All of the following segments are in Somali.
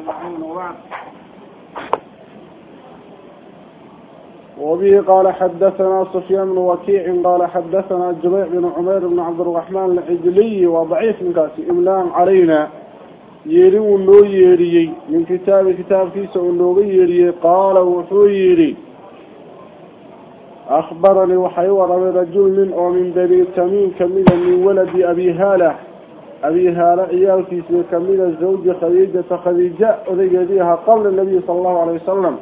أجمعين وبعد وبه قال حدثنا سفيان بن وكيع قال حدثنا جبيع بن عمير بن عبد الرحمن العجلي وضعيف من كاسي إملام علينا يري ونو يري من كتاب كتاب كيس ونو يري قال وحو يري أخبرني وحيور رجل من أو من بني تميم كملا من ولد أبي abi haale ciyaalkiisii kamida zawji khadiijata khadiija odaygeedii ahaa qabla nabiy sal allahu alay wasalam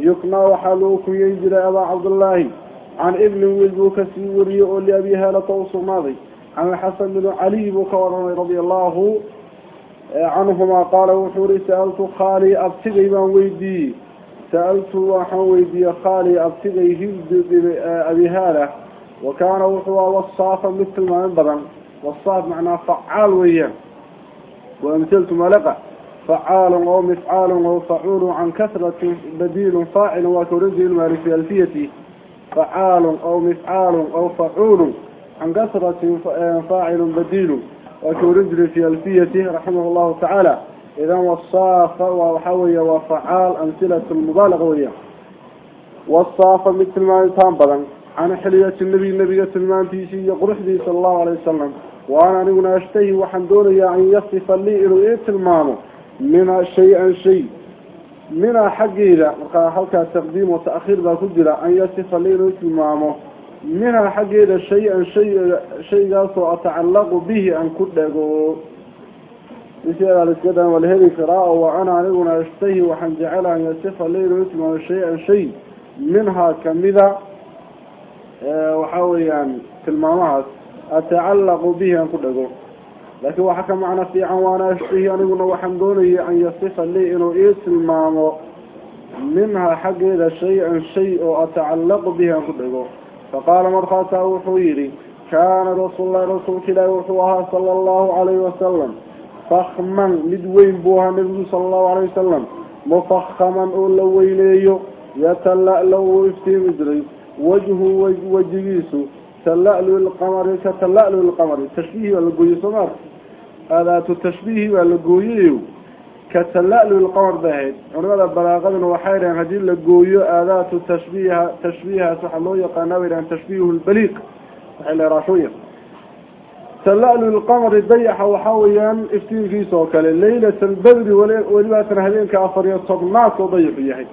yuknaa waxaa loo kunyan jiray abaa cabdullaahi can ibnin wiil buu ka sii wariyey oo liabi haalata u sugnaaday can alxasan binu caliy buu ka waranay radi allahu canhumaa qaala wuxuu ihi sa'altu khaalii abtigay baan weydiiyey saaltu waxaan weydiiyey khaalii abtigay hibdi dhiba abihaala wa kaana wuxuu awasaafa mid tilmaamin badan wasaab macnaa facaal weeyaan waamhiltu malaqa facaalun oo mifcaalun oo facuulun can kasratin badiilun faacilun waa ka ohan jirin maalik fi alfiyati facaalun oo mifcaalun oo facuulun can kasratin faacilun badiilun waa ka ohan jirin fi alfiyati raximah llahu tacaala idan wasaafa waa waxaa weeya waa facaal amsilatu lmubaalaqa weeyaan wasaafa mid tilmaamintaan badan can xiliyati nebi nebiga tilmaantiisii iyo quruxdiisa sala allahu alayh wasalam waana aniguna ashtahi waxaan doonayaa an yasifa lii inuu ii tilmaamo minha shay-an shay. Minha xaggeeda markaa halkaa taqdiim wa ta'khiir baa ku jira an yasifa lii inuu tilmaamo. Minha xaggeeda shay-an shay shaygaasoo atacallaqu bihi aan ku dhego. Sideedaa laiska karaa oo wa ana aniguna ashtahi waxaan jecelaha an yasifa lii inuu ii tilmaamo shay-an shay. Minhaa kamida waxaa weeyaan tilmaamahaas. أتعلق به أن كدقو لكن وحكى معنا في عوانا أشتهي أن يقول وحمدوني أن يصف لي إنه إيه تلمامه منها حق إذا شيئا شيء أتعلق به أن كدقو فقال مرخاته وحويري كان رسول الله رسول كلا وحوها صلى الله عليه وسلم. فخما مدوين بوها النبي صلى الله عليه وسلم. مفخما أولوينيه يتلألو افتيم جري وجهه وجهيسه tala'lu lqamari ka tala'lu lqamari tashbiihi waa la gooyey soo maarta tashbiihi waa la gooyayo ka tala'lu lqamar bay ahayd culimada balaaqaduna waxay idhahen haddii la gooyo aadaatu tashbiiha tashbiihaas waxaa loo yaqaanaa bay idhahen tashbiihu lbaliiq waxay la raashuuya tala'lu lqamari dayaxa waxaa weeyaan iftiinkiisa oo kale laylata albedri welibaatan habeenka afar iyo tobnaad oo dayaxu yahay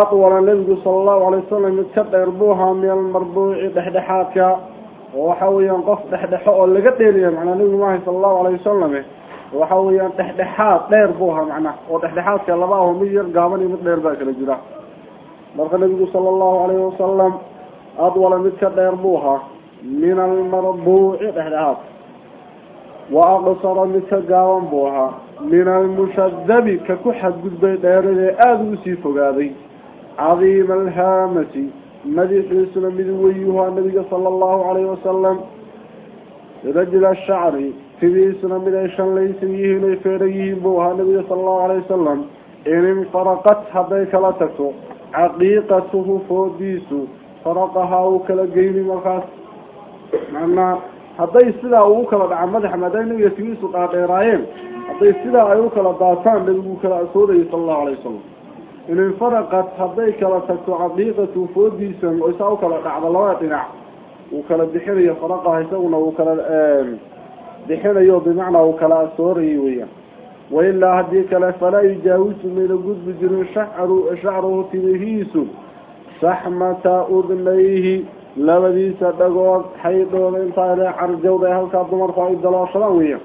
adwala nabigu sala allahu alay wasalam mid ka dheer buu ahaa min almarbuuci dhexdhexaadka oo waxa weeyaan qof dhexdhexo oo laga dheeriya macnaa nabigu maahay sala allahu alayh wasalam waxa weeyaan dhexdhexaad dheer buu ahaa macnaha oo dhexdhexaadka laba aho mid yar gaaban iyo mid dheer baa kala jira marka nabigu sala allahu alayhi wasalam adwala mid ka dheer buu ahaa min almarbuuci dhexdhexaadka wa aqsara mid gaaban buu ahaa min almushadabi ka ku xadgudbay dheeradee aada ugu sii fogaaday cadiima alhaamati madaxiisuna mid weyuhaa nabiga sala allahu calayhi wasalam rajla shacri fidiisuna mid ay shanlaysan yihiin ay feedhan yihiin buu ahaa nabiga sala allahu calayh wasalam in infaraqat hadday kala tagto caqiiqatuhu foodiisu faraqahaa uu kala geyni markaas manaa hadday sidaa uu kala dhaca madaxa maadaama nabiga fidiisu dhaadheeraayeen hadday sidaa ay u kala daataan nabigu kala soodayay sala allahu in infaraqat hadday kala tagto caqiiqatu foodiisan oo isaa u kala dhacdo labada dhinac uu kala bixinayo faraqaha isaguna uu kala bixinayo bimacnaa uu kala asoorayay weeyaan. Wailaa haddii kale falaa yujaawisu mayna gudbi jirin shacru shacruhu timihiisu saxmata udnayhi labadiisa dhagood xaydhooda intaa carjawda ee halkaa dumarku ay dalooshadaan weeyaan.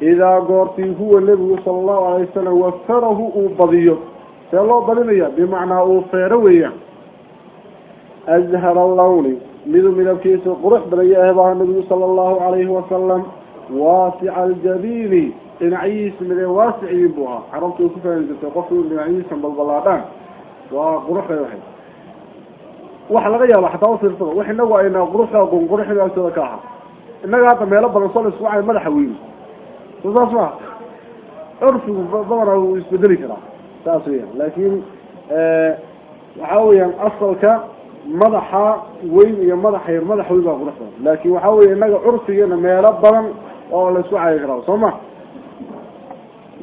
Idaa goortii huwa nebigu sala allahu alay wasalam wafarahu uu badiyo see loo badinaya bimacnaa uu feero weeyaan azhara lawni miduu midabkiisu qurux badaya ahbaha nebigu sala allahu calayhi wasalam waasica aljabiini dhinacyihiisa midee waasiciyin buu ahaa carabtu ku fahmi jirtay qofku dhinacyihiisa balbalaadhaan waa quruxday waxay waxa laga yaaba xataa ufiirsada wax inagu ayna quruxda qunqurixda agtooda ka ahaa innaga hadda meelo badan soo la isku wacay madaxa weyn so maha curfigu badana wuu isbedeli karaa saas weeyaan. Laakiin waxa weeyaan asalka madaxa weyn iyo madaxa yar madaxa weyn baa qurux badan. Laakin waxa weya inaga curfigeena meelo badan oo la isku cayi karaa soo ma?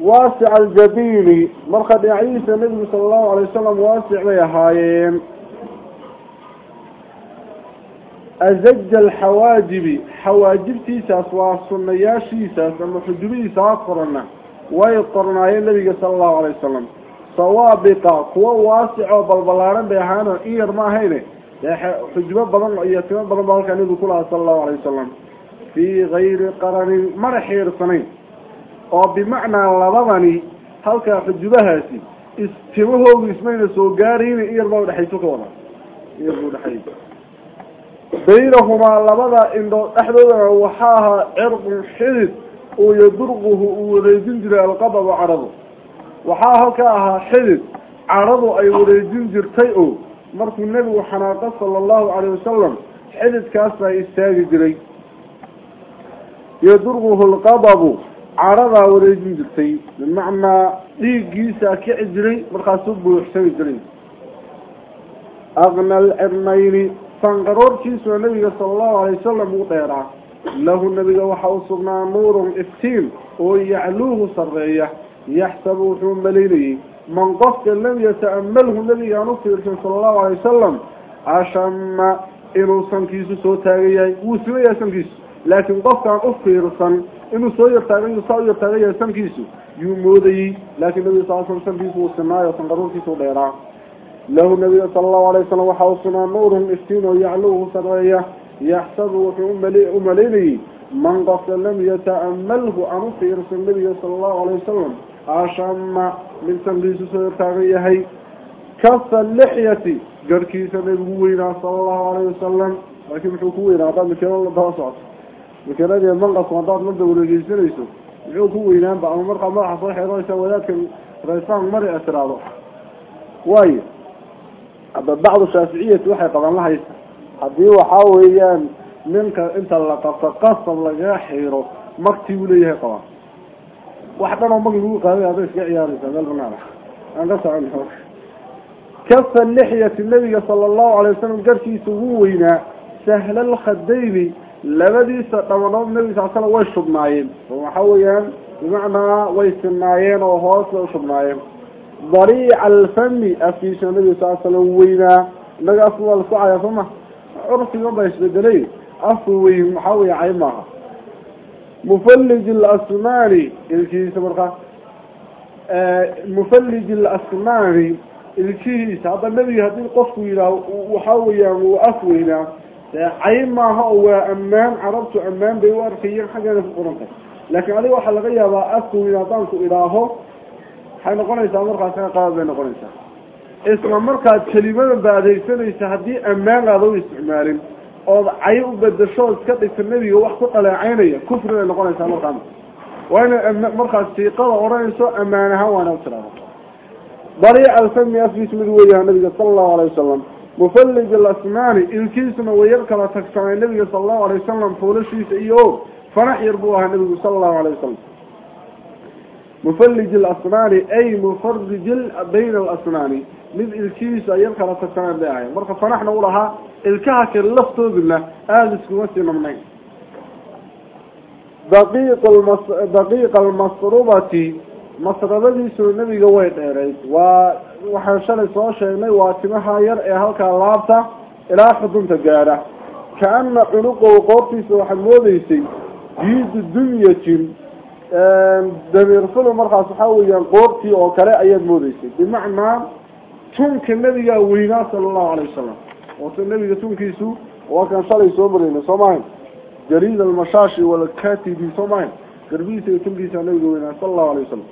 Waasica aljabiini marka dhinacyadiisa nebigu sala allahu alay wasalam waasic bay ahaayeen. Azaja alxawaajibi xawaajibtiisaas waa sunayaashiisaas ama xujubihiisa ha qorana way qornaayeen nabiga sala allahu alay wasalam sawaabiqa kuwa waasicoo balbalaaran bay ahaano in yar ma ahayne. Dee xujubo badan iyo timo badan baa halkaa nabigu kulahaa sala allahu alay wasalam fii gayri qaranin mana xiirsanayn. Oo bimacnaa labadani halkaa xujubahaasi istimahoogu ismayna soo gaarayna in yar baa udhexayso ka wada in yar buu udhexaysa baynahumaa labada indhood dhexdoodana waxaa ahaa cirqun xidid uu yadurquhu uu wareejin jiray alqadaba cadhadu waxaa halkaa ahaa xidid cadhadu ay wareejin jirtay oo markuu nebigu xanaaqo sala allahu calayh wasalam xididkaas baa istaagi jiray. Yadurquhu alqadabu cadhadaa wareejin jirtay. Bimacnaa dhiiggiisaa kici jiray markaasuu buuxsani jiray. Aqna alcirnayni sanqaroorkiisuna nabiga sala allahu alay wasalam uu dheeraa. Lahu nabiga waxa u sugnaa nuurun iftiin oo yacluuhu sarreeya yaxsabu wuxuu malaynayey man qofka lam yata'amalhu nabigaan u fiirsan sala allahu alay wasalam ashama inuu sankiisu soo taagan yahay wuu sima yahay sankiisu laakiin qofkaan u fiirsan inuu soo yartaagan saa u yartaagan yahay sankiisu yuu moodayey laakiin nabiga sal slam sankiisu uu sinaayo u dheeraa lahu nabiga sala allahu alay wasalam waxaa u sugnaa nuurun iftiin yacluuhu sarreeya yaxsabu wuxuu u malaynayey man qofka lam yata'amalhu aan u fiirsan nabiga sala allahu alay wasalam أشام من تنقيس سيطاقية هاي كفى اللحية قركيسة نبوينا صلى الله عليه وسلم. لكن حكوينا هذا مكان الله بأسعط مكان هذا المنقص وانتعط من دولة جيسين يسو حكوينا بقى المرقى مرحة صحيح رئيسة ولكن رئيسان مرئة سرابة واي. بعض الشافعية توحي طبعا لها يسا حديو حاويا منك انت اللقاء تقصى اللقاء حيرو مكتب ليه طبعا. Wax dhan oo magi lagu qaaday hadday iska ciyaaraysaa meel banaan aan ka socon kafa lixyati nabiga sala allahu alay wasalam garhkiisa ugu weynaa sahla alkhadayni labadiisa dhabanood nabiga sal slam way shubnaayeen. Oo waxa weeyaan bimacnaa way sinaayeen oo hoos bay ushubnaayeen dariica alfami afkiisa nabiga sal slam weynaa. Inaga afku waa lasku caya soo ma? Curfigan baa isbedelay afku weyn waxaa weya cay maaha mufallij alasmaani ilkihiisa markaa mufallij alasmaani ilkihiisa hadda nebiga haddii qofku yidhaah waxaa weeyaan wuu af weynaa cay maaha oo waa ammaan carabtu ammaan bay u arkayeen xaggeeda ku qoran tahay laakiin adiga waxaa laga yaabaa afka weyn haddaan ku idhaaho waxay noqonaysaa markaasina qalad bay noqonaysaa isla markaad kelimada ba adeegsanaysa haddii ammaan aada u isticmaalin ood cay u bedasho iska dhigta nebiga wax ku dhaleecaynaya kufri bay noqonaysaa markaa waa inay markaas siiqada odhanayso ammaan ahaan waana u tiraado. Dariic alfami afkiis mid weeyaha nabiga sala allahu alay wasalam mufallij alasmaani ilkiisuna way yar kala tagsanay nabiga sala allahu alay wasalam foolashiisa iyo fanax yar buu ahaa nabigu sala allahu alay wasalam mufallij alasmaani ay mufarij bayna alasmaani mid ilkihiisa ay yar kala tagsaneen bay ahayn marka fanaxna u lahaa ilkaha kale laftooduna aada iskuma sii nabnayn daqiiqa almasrubati masrabadiisuna nebiga way dheerayd. Waa waxaan shalay soo sheegnay waa timaha yar ee halkaa laabta ilaa xudunta gaadha. Kaana cunuqow qoortiisa waxaad moodeysay jiidu dunyatin damiirfulu markaas waxaa weeyaan qoortii oo kale ayaad moodeysay bimacnaa tunka nebigaa weynaa sala allahu alay wasalam oose nebiga tunkiisu waa kan shalay soo marayna soo mahayn jariid almashaashi walkatibi soo garbihiisa iyo tunkiisa nebiga weynaa sala allahu alay wasalam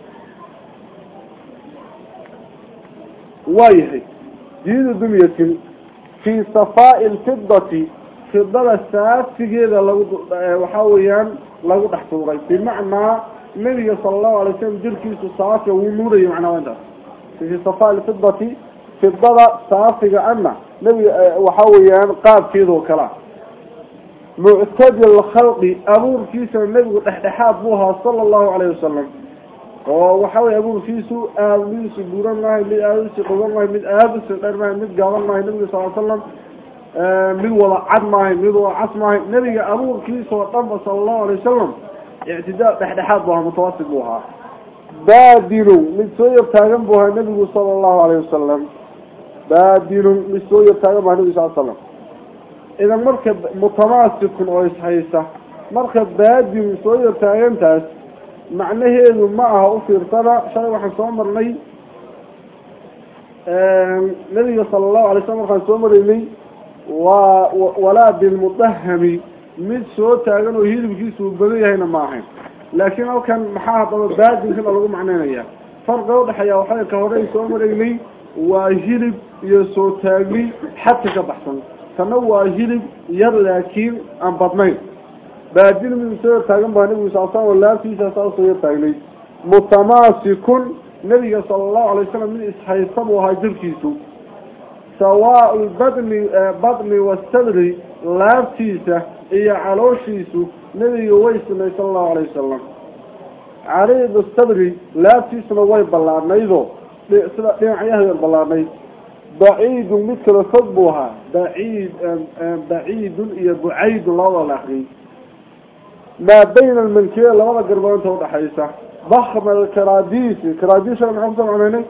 waayahay jiidu dumyatin fii safaa'i lfidati fidada saafigeeda lagu waxaa weeyaan lagu dhex tuuray. Bimacnaa nebiga sala allahu alay slam jirkiisu saafiga wuu nuurayay macnaa waa intaas fii safaa lfidati fidada saafiga ana nebiga waxaa weeyaan qaabkeedoo kalea muctadil khalqi abuurkiisana nebigu dhexdhexaad buu ahaa sala allahu calayhi wasalam oo waxa weye abuurkiisu aada midiisu buuran mahay mid aadasi qogan mahay mid aadasi dheer mahay mid gaaban mahay nebiga sal l slam mid wada cad maahay mid wada cas maahay nebiga abuurkiisa oo dhanba sala allahu alay wasalam ictidaal dhexdhexaad bu ahaa mutawasit buu ahaa. Baadinun mid soo yar taagan baadinun mid soo yar taagan bu aha nabigu sal slam idan marka mutamaasikun oo ishaysa marka baadinun soo yar taagantaas macnaheedu ma aha u fiirsada shalay waxaan soo marnay nabiga sala allahu alay slam markaan soo maraynay waa walaa bilmudahami mid soo taagan oo hilibkiisu uu badan yahayna ma ahayn. Laakiin halkan maxaa haddaba baadinkana lagu macneynaya farqiga udhexeeya waxay ka horey soo maraynay waa hilib iyo soo taagni xadka ka baxsan. Tanna waa hilib yar laakiin aan badnayn. Baadin mid soo taagan baa nabigu sal oo laabtiisa saa u soo yar taagnay mutamaasikun nabiga sala allahu alay wasalam mid ishaysta buu ahaa jirkiisu. Sawaa badni badni wasadri laabtiisa iyo calooshiisu nabiga way sunay sala allahu alayh wasalam cariidu sadri laabtiisuna way ballaadnaydoo sida dhinacyaheeda ballaadnayd baciidun mid kala fog buu ahaa. Baciid baciidun iyo bucaydun labada la akriyay maa bayna almankiye labada garbood inta udhaxaysa bakma alkaradisi karadisha maxaa ku soo macnaynay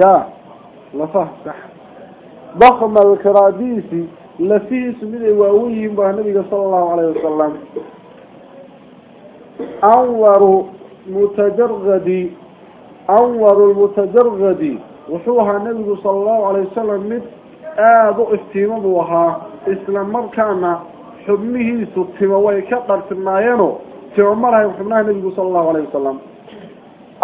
ya lafaha sax bakma alkaradisi lafihiisu mid ay waawen yihiin baa nabiga sala allahu alayhi wasalam anwaru mutajaradi anwaru lmutajaradi wuxuu ahaa nabigu sala allahu alayh wasalam mid aada u iftiimo buu ahaa isla markaana xubnihiisu timo way ka dhartirnaayeenoo timo ma lahayn xubnaha nabigu sala allahu alayh wasalam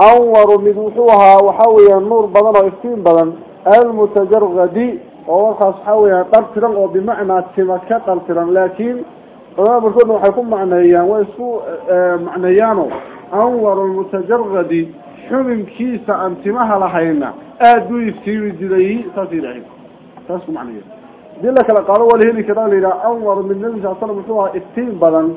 anwaru mid wuxuu ahaa waxaa weeyaan nuur badan oo iftiin badan almutajaradi oo markaas waxaa weeyaan dhartiran oo bimacnaa tima ka dhartiran laakiin culamada barkoodna waxay ku macneeyaan way isku macneeyaano anwaru lmutajaradi xubinkiisa aan timaha lahayna aada buu iftiimi jiray saas yidhaaheen saas ku macneeya haddii la kala qaado waa la heli karaa la yidhaha anwar min nabi sal slam wuxuu ahaa iftiin badan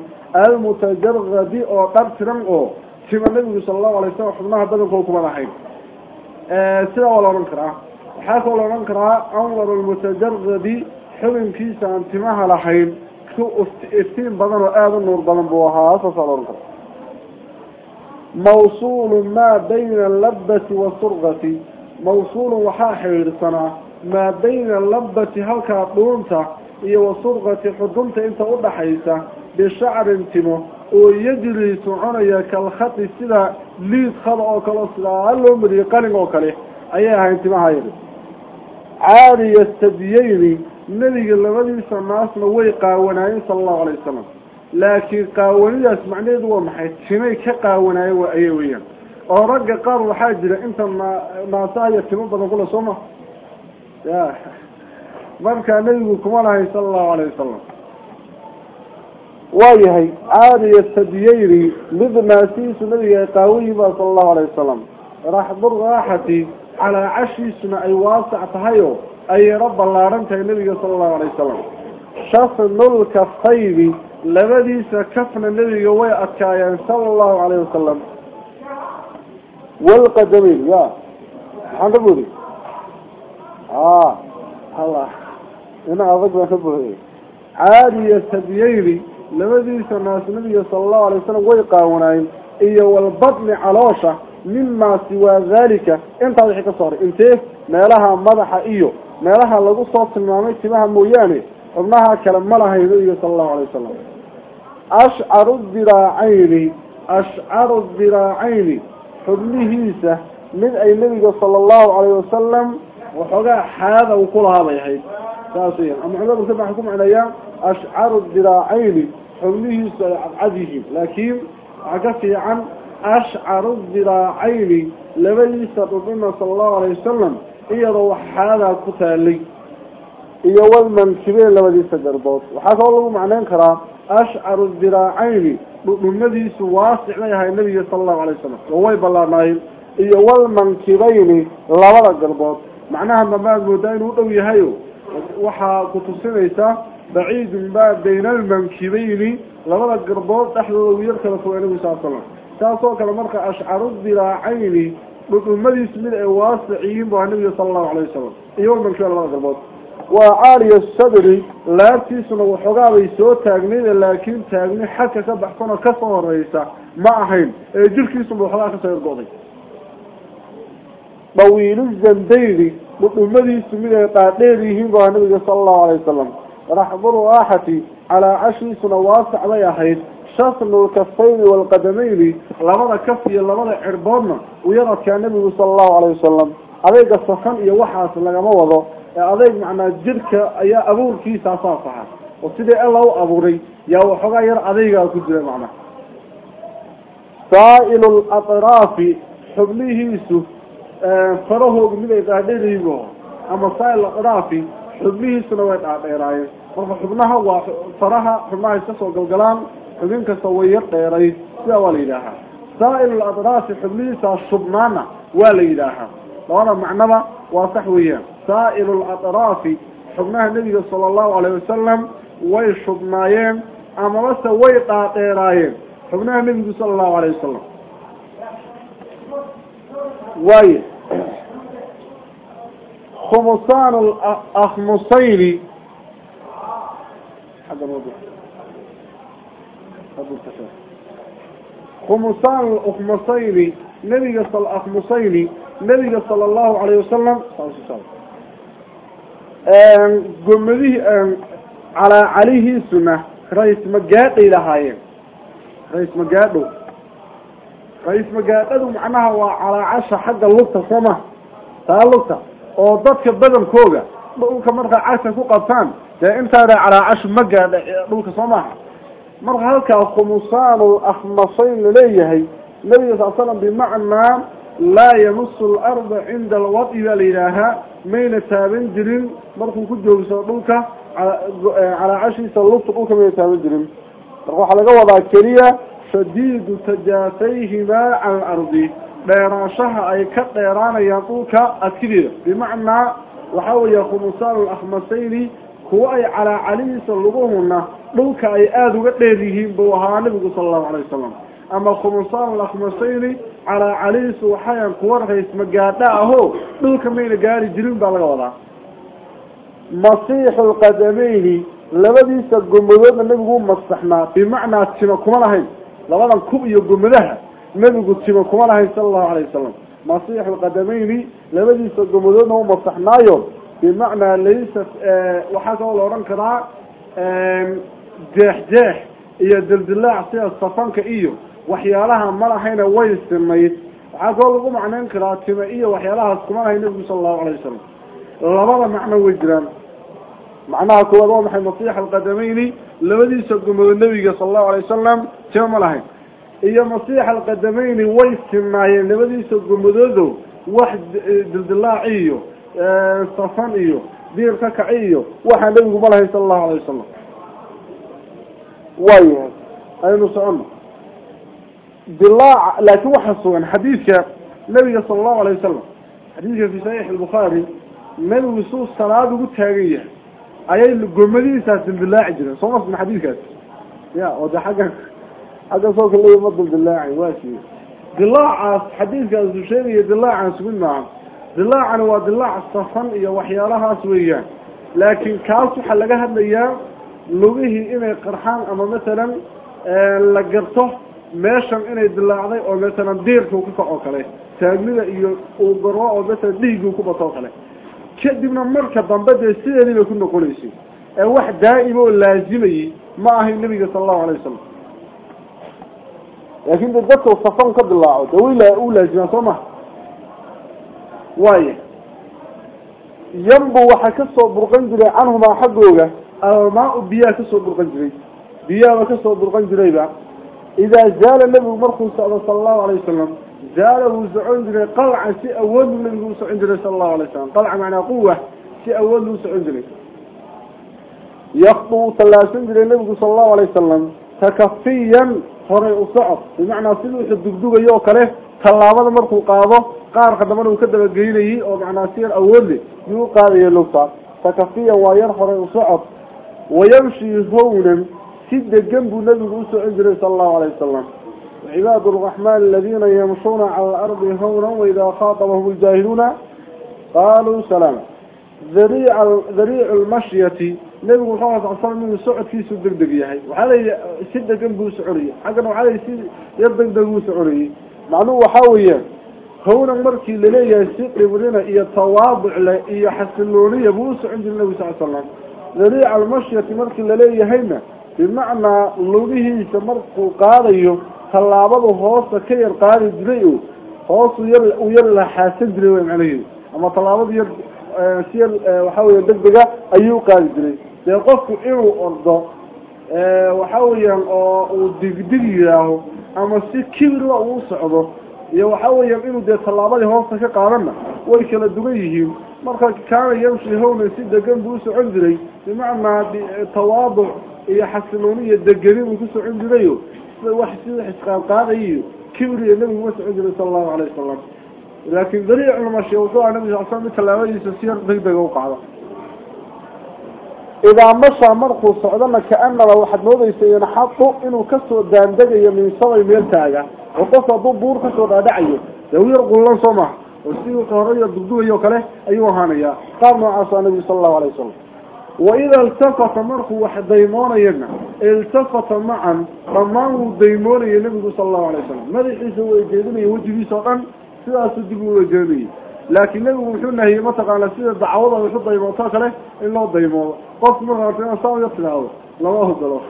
almutajaradi oo dhartiran oo tima nabigu sala allahu alay slam xubnaha badankooda kuma lahayn. Sidaa waa la odhan karaa? Waxaa kaloo la odhan karaa anwar lmutajaradi xubinkiisa aan timaha lahayn ku iftiin oo aada u nuur badan buu ahaa mawsuulu maa bayna alabbati wasurqati mawsuulun waxaa xidhiidhsanaa maa bayna alabbati halkaa dhuunta iyo wasurqati xudunta inta udhaxaysa bishacrin timo oo yajri soconaya kalkhati sida liid khada oo kale sidaa loo mariyey qalin oo kale. Ayay ahayn timaha yari caadiya sadiyeyni nebiga labadiisa naasna way qaawanaayeen sala allahu alay wasalam لكن قاوني جاس معني دوا محيط. شمي كقاونا ايويا أو رق قارو حاج إنت ما, ما صاية تنبضا كل صمة يا. مركا نيوكم الله صلى الله عليه وسلم. ويهي عادي السديري ما سيس نبي قاوي با صلى الله عليه وسلم. راح برغاحتي على عشي سنة أي واسع تهيو. أي رب الله رمتا نبي صلى الله عليه وسلم. شاف نلك الطيبي labadiisa kafna nebiga way adkaayeen sala allahu alayh wasalam walqadameyn ya. Maxaan ka buuri a hala ina adag baan ka buuxiye caadiya sadiyeyni labadiisa naas nabiga sala allahu alay wasalam way qaawanaayeen. Iyo walbadni caloosha mimaa siwaa dalika intaa wixii ka soo horay intee meelaha madaxa iyo meelaha lagu soo tilmaamay timaha mooyaane xubnaha kale ma lahayn nabiga sala allahu alay wasalam ashcaru diraacayni ashcaru diraacayni xubnihiisa mid ay nebiga sala allahu alayh wasalam waxoogaa xaada uu ku lahaa bay ahayd saas weyan ama culamada barkad waxay ku macneeyaan ashcaru diraacayni xubnihiisu ay cadcad yihiin laakiin waxaa ka fiican ashcaru diraacayni labadiisa dhudhuna sala allahu alayh wasalam iyadoo wax xaadaa ku taalay iyo walmankibeen labadiisa garbood waxaa kaloo lagu macneyn karaa ashcaru diraacayni dhudhunadiisu waasic bay ahay nabiga sala allahu alay wasalam oo ballaanaayeen iyo walmankibayni labada garbood macnaha dambe aad moodaa inuu dhow yahayo waxaa ku tusinaysaa baciidun ba bayna almankibayni labada garbood dhexdooda uu yar kala fogay nabigu sal slam taasoo kale marka ashcaru diraacayni dhudhumadiisu mid ay waasic yihiin bu aha nabiga sala allahu alayh wasalam iyo walmankiba labada garbood waa caaliya sadri laabtiisuna waxoogaabay soo taagnayda laakiin taagni xagka ka baxsan oo ka soo horeysa ma ahayn ee jirkiisunba waxoogaa ka soo ergoday dawiilu zandayni dhudhumadiisu mid ay dhaadheer yihiin baa nabiga sala allahu alay wasalam raxburu aaxati calaa cashiisuna waasac bay ahayd shasnu lkafayni waalqadamayni labada kaf iyo labada cirboodna uu yaradkaa nabigu sala ee adeyg macnaa jirka ayaa abuurkiisa asaasaha oo sidii alla u abuuray yaa waxoogaa yar adeygaa ku jira macnaha saailu latraafi xubnihiisu farahoodu mid ay dhaadheeryihiin ama saail atraafi xubnihiisuna way dhaadheeraayeen marka xubnaha waa faraha xubnaha iska soo galgalaan xubin kasta way yar dheerayd sidaa waa la yidhaahaa. Saa'il atraafi xubnihiisa shubnaana waa la yidhaahaa. Labada macnaba waa sax weeyaan saa'il atraafi xubnaha nebiga sala allahu alayh wasalam way shubnaayeen amabase way dhaadheeraayeen xubnaha nebigu sala allahu alayh wasalam waayo khumusaan akhmusayni khumusaan akhmusayni nabiga akhmusayni nabiga sala allahu alayh wasalam gomadihii calaa calihiisuna ra'is magaadhay lahaayeen. Ra'is magaadho ra'is magaadhadu macnaha waa calaacasha xagga lugta sooma taa lugta oo dadka badankooga dhulka markay casha ku qabtaan dee intaana calaacashu ma gaadha dhulka soo maaha. Marka halkaa khumusaanu akhmasayn la leeyahay nabiga sal slam bimacnaa laa yamusu larda cinda alwadi baa la yidhaahaa mayna taaban jirin markuu ku joogsado dhulka calaacashiisa lugta dhulka mayna taaban jirin. Marka waxaa laga wadaa keliya shadiidu tajaafayhimaa cala alardi dheeraanshaha ay ka dheeraanayaan dhulka adkideeda. Bimacnaa waxaa weeya khumusaan alakhmasayni kuwa ay calaa calihiisa luguhuna dhulka ay aada uga dheer yihiin buu ahaa nabigu sala allahu alay wasalam ama khumusaan alakhmasayni calaa calihiisu waxayan kuwa rays magaadha aho dhulka mayna gaari jirin baa laga wadaa. Masiixu lqadamayni labadiisa gomadoodna nebigu u masaxnaa bimacnaa tima kuma lahayn. Labadan kub iyo gomadaha nebigu tima kuma lahayn sala allahu alayh wasalam masiixu lqadamayni labadiisa gomadoodna u masaxnaayo bimacnaa laysa waxaa kaloo la odhan karaa jeex jeex iyo dildilaac sida safanka iyo waxyaalaha ma lahayna way sinayd waxaa kaloo lagu macnayn karaa tima iyo waxyaalahaas kuma lahayn nebigu sala allahu alayh wasalam labada macno way jiraan macnaha koowaad waa maxay masiix alqadamayni labadiisa gomadood nebiga sala allahu alay wasalam tima ma lahayn iyo masiix alqadamayni way sinaayeen labadiisa gomadoodo wax dildilaac iyo safan iyo diir ka kaci iyo waxaa nebigu ma lahayn sala allahu alay wasalam waayahay aynu socono dilaac laakiin waxaa sugan xadiidka nabiga sala allahu alay wasalam xadiidka fi saxiix albukhaari nebigu suu salaad ugu taagan yahay ayay gomadihiisaas dildilaaci jireen. Soo masma xadiidkaas? Ya oo de xagga xagga soo kale ma dildilaaci waa shii. Dilaacaas xadiidkaasuu sheegaya dilaacaas mid maaha. Dilaacani waa dilaac safan iyo waxyaalahaas weeyaan. Laakiin kaas waxaa laga hadlayaa lugihii inay qarxaan ama masalan la garto meeshan inay dilaacday oo masalan diirka uu ka kaco kale taagnida iyo uu garo oo masalan dhiiggii ku bato kale. Kadibna marka dambe dee sideedii bay ku noqonaysay ee wax daa'ima oo laazimayay ma ahayn nebiga sala allahu alay wasalam laakin de dadka safan ka dilaaco de wi u laazimaa soo maha waaya yambu waxaa ka soo burqan jiray canhumaa xaggooga almaa-u biyaa ka soo burqan jiray. Biyaaba ka soo burqan jirayba idaa zaala nebigu markuu socdo sala allahu alay wasalam zaala wuu socon jiray qalcan si awood buu nebigu u socon jiray sala allahu alay wasalam qalca macnaa quwa si awood buu usocon jiray yakdu wuu tallaasan jiray nebigu sala allahu alay wasalam takafiyan horay u socod bimacnaa sidii wuxuu dugdugayo oo kale tallaabada markuu qaado qaarka dambana uu ka dabageynayay oo macnaa si degan buu nabigu u socon jiray sala allahu alayh wasalam cibaad araxmaan aladiina yamshuuna cala alardi hownan waidaa khaatabahum ljaahiluuna qaaluu salaama dariicu lmashyati nebigu wuxuu aha sal slam inuu socodkiisu deg deg yahay. Waxaa leeyahy si degan buu soconayay xaggana waxaa leeyahy si yar deg deg buu soconayay macnuhu waxaa weeyaan hawnan markii la leeyahay si dhibrina iyo tawaaduc leh iyo xasilooniya buu u socon jiray nebigu sal slam dariica almashyati markii laleeyahayna bimacnaa lugihiisa markuu qaadayo tallaabadu hoosta ka yar qaadi jiray o hoosu yar u yar laxaasan jiray way macnaheedu. Ama tallaabadu yar si yar waxa weya deg dega ayuu qaadi jiray. Dee qofku inuu ordo waxa weeyaan oo uu digdig yidhaaho ama si kibirla uu socdo iyo waxa weeyaan inuu dee tallaabadii hoosta ka qaadana way kala dugan yihiin. Marka kaana yamshi hawna si degan buu usocon jiray. Bimacnaa tawaaduc iyo xasilooni iyo degeni buu ku socon jirayo sida wax sida xisqaadqaadayiyo kibir iyo nebigu ma socon jiray sala allahu alayh wasalam laakin dariiculmashi wuxuu aha nabi sal slam mid tallaabadiisa si yar deg dega u qaado. Idaa mashaa markuu socdana kaanaba waxaad moodaysa yanxaqu inuu ka soo daandegayo min sabay meel taaga oo qof hadduu buur ka soo dhaadhacayo dee yar qullan soo maha oo si horeyo dugdugayo kale ayuu ahaanayaa. Qaab noocaas waa nabigu sala allahu alay wasalam waida iltafata markuu wax daymoonayana iltafata macan dhammaan wuu daymoonaya nebigu sala allahu alay wasalam madaxiisa wuu ejeedinaya wejigiisa oo dhan sidaasuu dib uu ejeedinayay laakiin nebigu wuxuu nahiyey mataqaana sida dacwada waxu daymooto kale in loo daymoodo. Qofku markaa saa ya tidaado lama ogolo.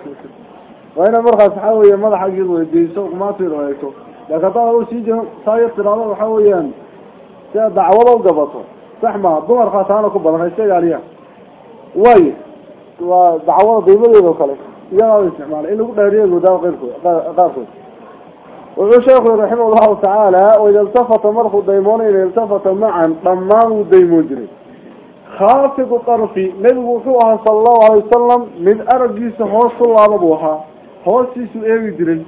Waa inaad markaas waxaa weya madaxageedu wejeyso qumaanteedu eegto laakin haddaad sii jiro saa ya tidaado waxaa weeyaan si aad dacwada ugabato sax maa dumarkaa taana ku badan waayo waa dacwada daymadeeda oo kale iyagaada isticmaalay in lagu dhaariya moodaa qaarkood. Wuxuu sheekhu yii raximah llahu tacaala waida iltafata markuu daymoonayna iltafata macan dhammaan wuu daymoon jiray. Khaafidu qarfi nebigu wuxuu ahaa sala allahu alay wasalam mid araggiisa hoos ku laaba buu ahaa hoostiisuu eegi jiray.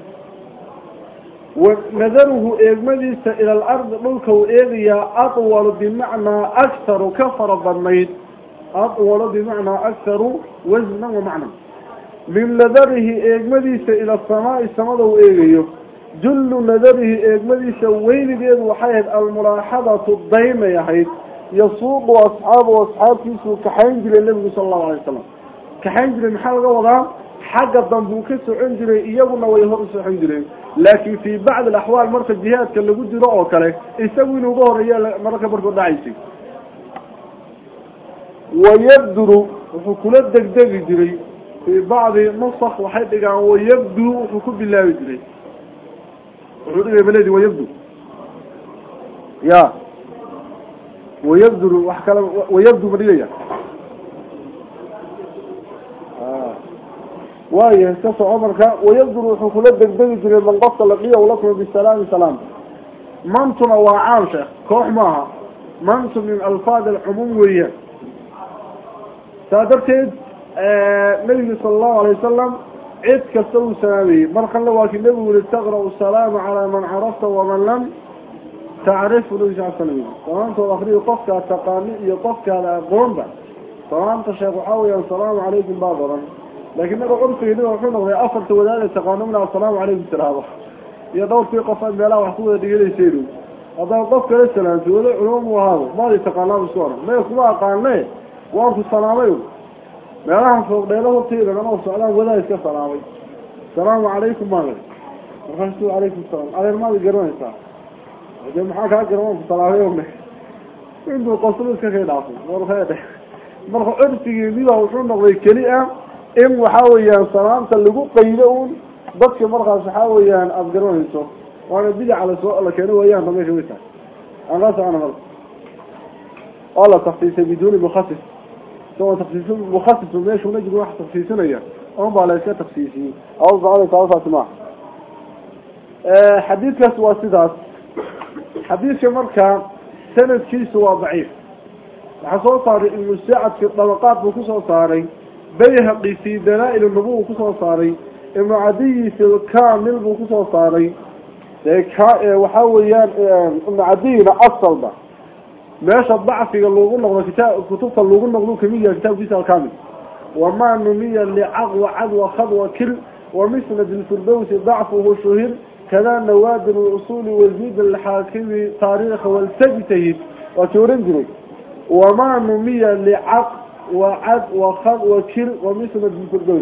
Nadaruhu eegmadiisa ila alardi dhulka uu eegayaa atwalu bimacnaa aktaru ka fara badnayd atwalu bimacnaa aktaru wasnan wa macnan min nadarihi eegmadiisa ila asamaai samada uu eegayo jullu nadarihi eegmadiisa weynigeedu waxay ahayd almulaaxadatu daymay ahayd yasuuqu asxaabu asxaabtiisuu kaxayn jiray nebigu sala allahu alay wasalam kaxayn jiray maxaa laga wadaa xagga dambuu ka socon jiray iyaguna way hor u socon jireen laakiin fii bacdi alaxwaal marka jihaadka lagu jiro oo kale isagu inuu uga horreeya mararka barkood dhacaysay wayabduru wuxuu kula degdegi jiray. Fii bacdi nusak waxay dhigaan wayabdu wuxuu ku bilaabi jiray. Wuxuu dhigay maledi wayabdu ya. Wayabduru wax kale wayabdu ma dhigaya? Waayo iska soco marka wayabduru wuxuu kula degdegi jiray man qofka laqiya lakuma bisalaami salaam. Mantuna waa caam sheekh. Koox maaha. Mantu min alfaad alcumuum weeyaan saa darteed nabigu sala allahu alay wasalam cid kasta uu salaamayey markanle waa kii nebigu yihi taqra'u salaama calaa man carafta waman lam tacrifu. Nabi sal slam salaamtood akriyo qofkaa taqaani iyo qofkaada aqoonba. Salaamta sheekh waxaa weeyaan asalaamu calaykum baa badan. Laakiin naga curfigeeniba wuxuu noqday afarta wadaada taqaano mina asalaamu calaykum tiraahdo. Iyo dhowrkii qof aad meelaha wax ku wada dhiganayseenu haddana qof kala salaamtay wada culumumu ahaado maadi taqaanaaba isku oran maya kuma aqaane waan ku salaamay meelahan foogdheelo hortayda anoo socdaan wadaa iska salaamay. Asalaamu calaykum maale markaasu calaykum salaam. Adeer maadi garanaysaa. De maxaa kaa garan waan ku salaamay intuu qoslo iska kay dhaafay markade marka curfigeediba wuxuu noqday keli a in waxa weeyaan salaamta lagu qaydo un dadka markaas waxaa weeyaan aada garanayso. Waana bidaca la soo la keeno wayaan damay ka mid tahay. Ankaasana marka oo la taksiisay biduuni mukhasis isagoo taksiis mukhasis meeshu najri wax taksiisinaya on baa la iska taksiisiyey awsasaasi maaha xadiidkaas waa sidaas. Xadiidka marka sanadkiisu waa daciif. Waxaa soo saaray ibnu sacadki dabaqaad buu ku soo saaray bayhaqi fi dalaa-il nubuwa ku soo saaray ibnu cadiyi fi kamil buu ku soo saaray. Waxaa weeyaan ibnu cadiyina meesha dacfiga lagu noqdo kita kutubta lagu noqdo kamid yahay kitaabkiisa alkamil wamaa numiya licaqwa cadwa khadwa kil ومسند الفردوس ضعفه شهر كذا نوادر الأصول وزيد الحاكم تاريخ والتجتهد وتورنجري wamaa numiya licaq wacad wakad wakir wamisnad firdows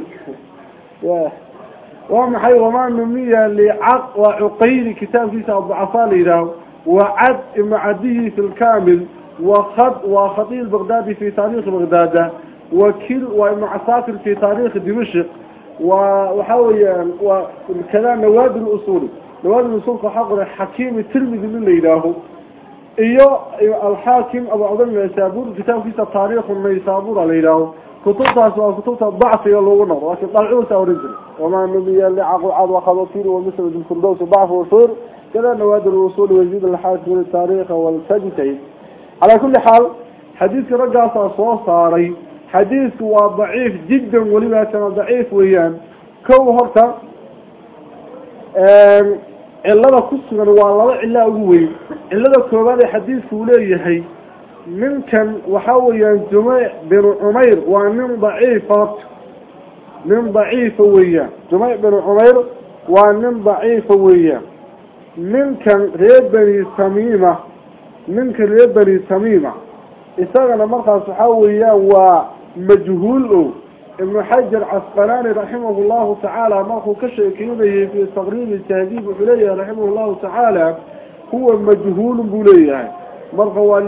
waa maxay wamaa numiya licaq waa cuqayli kitaabkiisa aducafaa la yidhaaho wacad ibnu cadiyi fi lkamil wakad waa khatiib baghdadi fi taarikhi baghdada wakir waa ibnu casaakir fi taarikhi dimashq waa waxa weeyaan waa kada nawaadi lusuli nawaadi usulka waxaa qoray xakiimi tirmidi min la yidhaaho iyo alxaakim abu cabdal naysabur kitaabkiisa taarikhu naysabura la yidhaaho kutubtaas waa kutubta dacfiga loogu noqdo laakin dalcuusa oran jiray kada nawaadi lusul wazid alxaakim taarikh waltajtahid calaa kuli xaal xadiidka raggaasaa soo saaray xadiidku waa daciif jiddan weliba kana daciif weeyaan kow horta cilada ku sugan waa laba cilaa ugu weyn cilada koobaad ee xadiidku uu leeyahay ninkan waxa weeyaan jumeyc binu cumayr waa nin daciifa horta nin daciifa weeyaan jumeyc binu cumayr waa nin daciifa weeyaan ninkan reer beni tamiima ninkan reer beni tamiima isagana markaas waxa weeyaan waa majhuul o ibnu xajar casqalaani raximah llahu tacaala markuu ka sheekeynayay fi taqriibi tahdiib wuxuu leeyahay raximah llahu tacaala huwa majhuulun buu leeyahay. Marka waa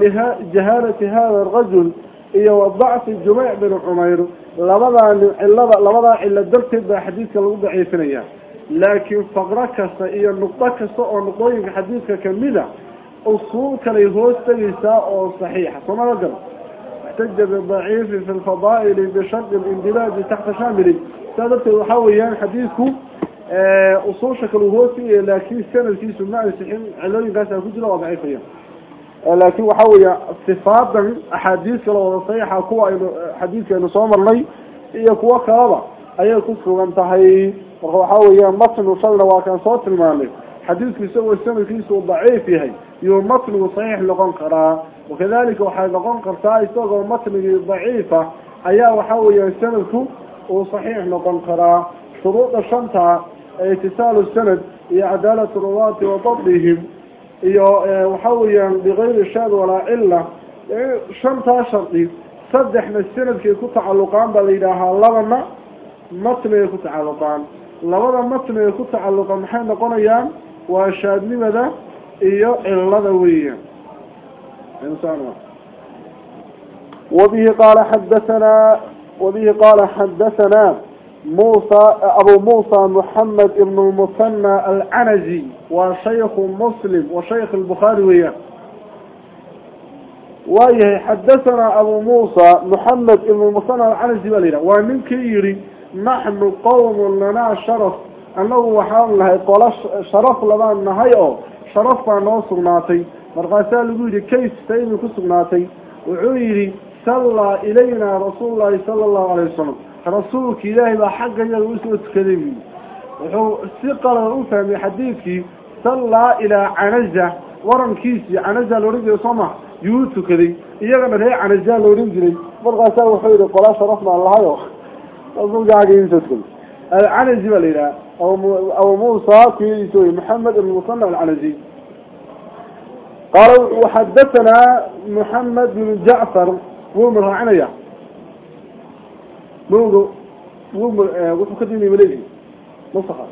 ljahaalati hada rajul iyo wa dacfi jumeyc bin cumayr labadaa cilada labadaa cilo darteed baa xadiidka lagu daciifinaya laakiin faqro kasta iyo nuqdo kasta oo nuqdooyinka xadiidka kamida ah, usuul kalay hoos tegaysaa oo saxiixa. Soomala galo ixtaja bidaciifi fi lfadaa'ili bishardi lindilaaji taxta shaamili. Saa darteed waxaa weeyaan xadiidku usuulsha kale uu hoos tegaya laakiin sanadkiisu ma ansixin cilooyinkaasa ku jira waa daciifaya laakiin waxaa weeya sifaadan axaadiis kale wada saxiixa kuwa aynu xadiidka aynu soo marnay iyo kuwo kaleba ayay ku sugan tahay marka waxa weeyaan matnu shalna waa kan soo tilmaanay xadiidku isagoo sanadkiisu daciif yahay iyo matnigu saxiix noqon karaa. Wakadalika waxay noqon kartaa isagoo matnigii daciifa ayaa waxa weeyaan sanadku uu saxiix noqon karaa. Shuruuda shanta itisaalu sanad iyo cadaalatu ruwaati wa dabdihim iyo waxa weeyaan bigayri shaad walaa cila shantaa shardi saddexna sanadkay ku tacaluqaan baa la yidhaahaa labana matnigay ku tacaluqaan labada matnigay ku tacaluqaan maxay noqonayaan? Waa shaadnimada iyo cilada weeyaan وبه قال حدثنا وبه قال حدثنا موسى أبو موسى محمد بن المثنى العنزي وشيخ مسلم وشيخ البخاري وياه ويه حدثنا أبو موسى محمد بن المثنى العنزي ولينا ومن كيري naxnu qowmun lanaa sharaf annagu waxaan nahay qolo sharaf labaan nahay oo sharaf baa noo sugnaatay markaasaa lagu yidhi kaysata imi ku sugnaatay wuxuu yidhi sallaa ilaynaa rasuulullaahi sala allahu alayh wasalam rasuulka ilaahay baa xagga yaga u soo tukaday buyi wuxuu si qalada u fahmay xadiidkii sallaa ilaa canaza warankiisii canaza la odhan jiray soo ma yuu tukaday iyagana ree canaza la odhan jiray markaasaa wuxuu yidhi qola sharaf baan oo awgaaga soo alcanasi baa la yidhaha abu muusa kiidiisa wey maxamed ibn musana alcanasi qaala wuxuu xadatanaa maxamed bn jacfar wuu maraacinaya mawdo wuxuu ka diinaya maleegi masaha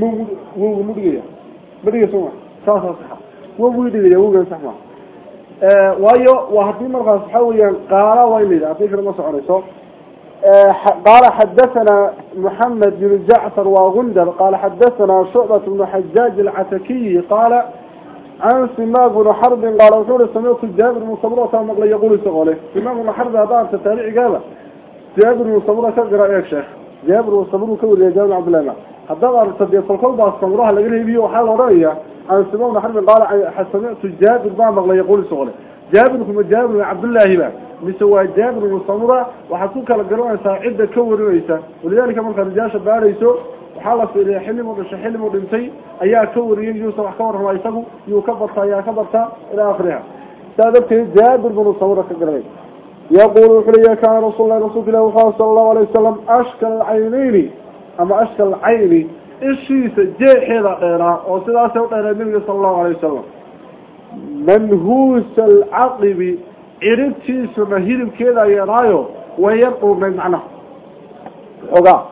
mawd wowga mu dhigaya ma dhiga soma saasa saxa wowga dhigaya wowgan sax maa waayo waa haddii markaas waxa weeyaan qaala waa in la yidhaha haddii kale ma soconayso. قال حدثنا محمد بن جعفر وغندر قال حدثنا شعبة بن حجاج العتكي قال عن سماق بن حرب قال رسول سمعت جابر بن صبرة مقل يقول سغوله سماق بن حرب هذا أنت تابعي قال جابر بن صبرة كقرأ يا شيخ؟ جابر بن صبرة كقول يا جابر عبد الله؟ هذا قال تبي القلب الصبرة لقيه بيه وحال رأيه. عن سماق بن حرب قال سمعت جابر بن يقول جابر ثم جابر عبد الله با. مسوا جابر وصمرة وحصوك على جرعة ساعدة كور ولذلك من خرج جاش باريسو وحلف إلى حلم مدرش حلم مدرسي أيا كور ينجو صباح كور ما يسقو يكبر تا يا كبر إلى آخرها. سادت جابر بن صمرة كجرعي يقول الحليا كان رسول الله رسول الله وخاص صلى الله عليه وسلم أشكل عينيني أما أشكل عيني إيش يسجح هذا قراء وصلاة وقراء النبي صلى الله عليه وسلم. manhuusa alcaqibi ciribtiisuna hilibkeeda yeeraayo way yar macnaha ogaa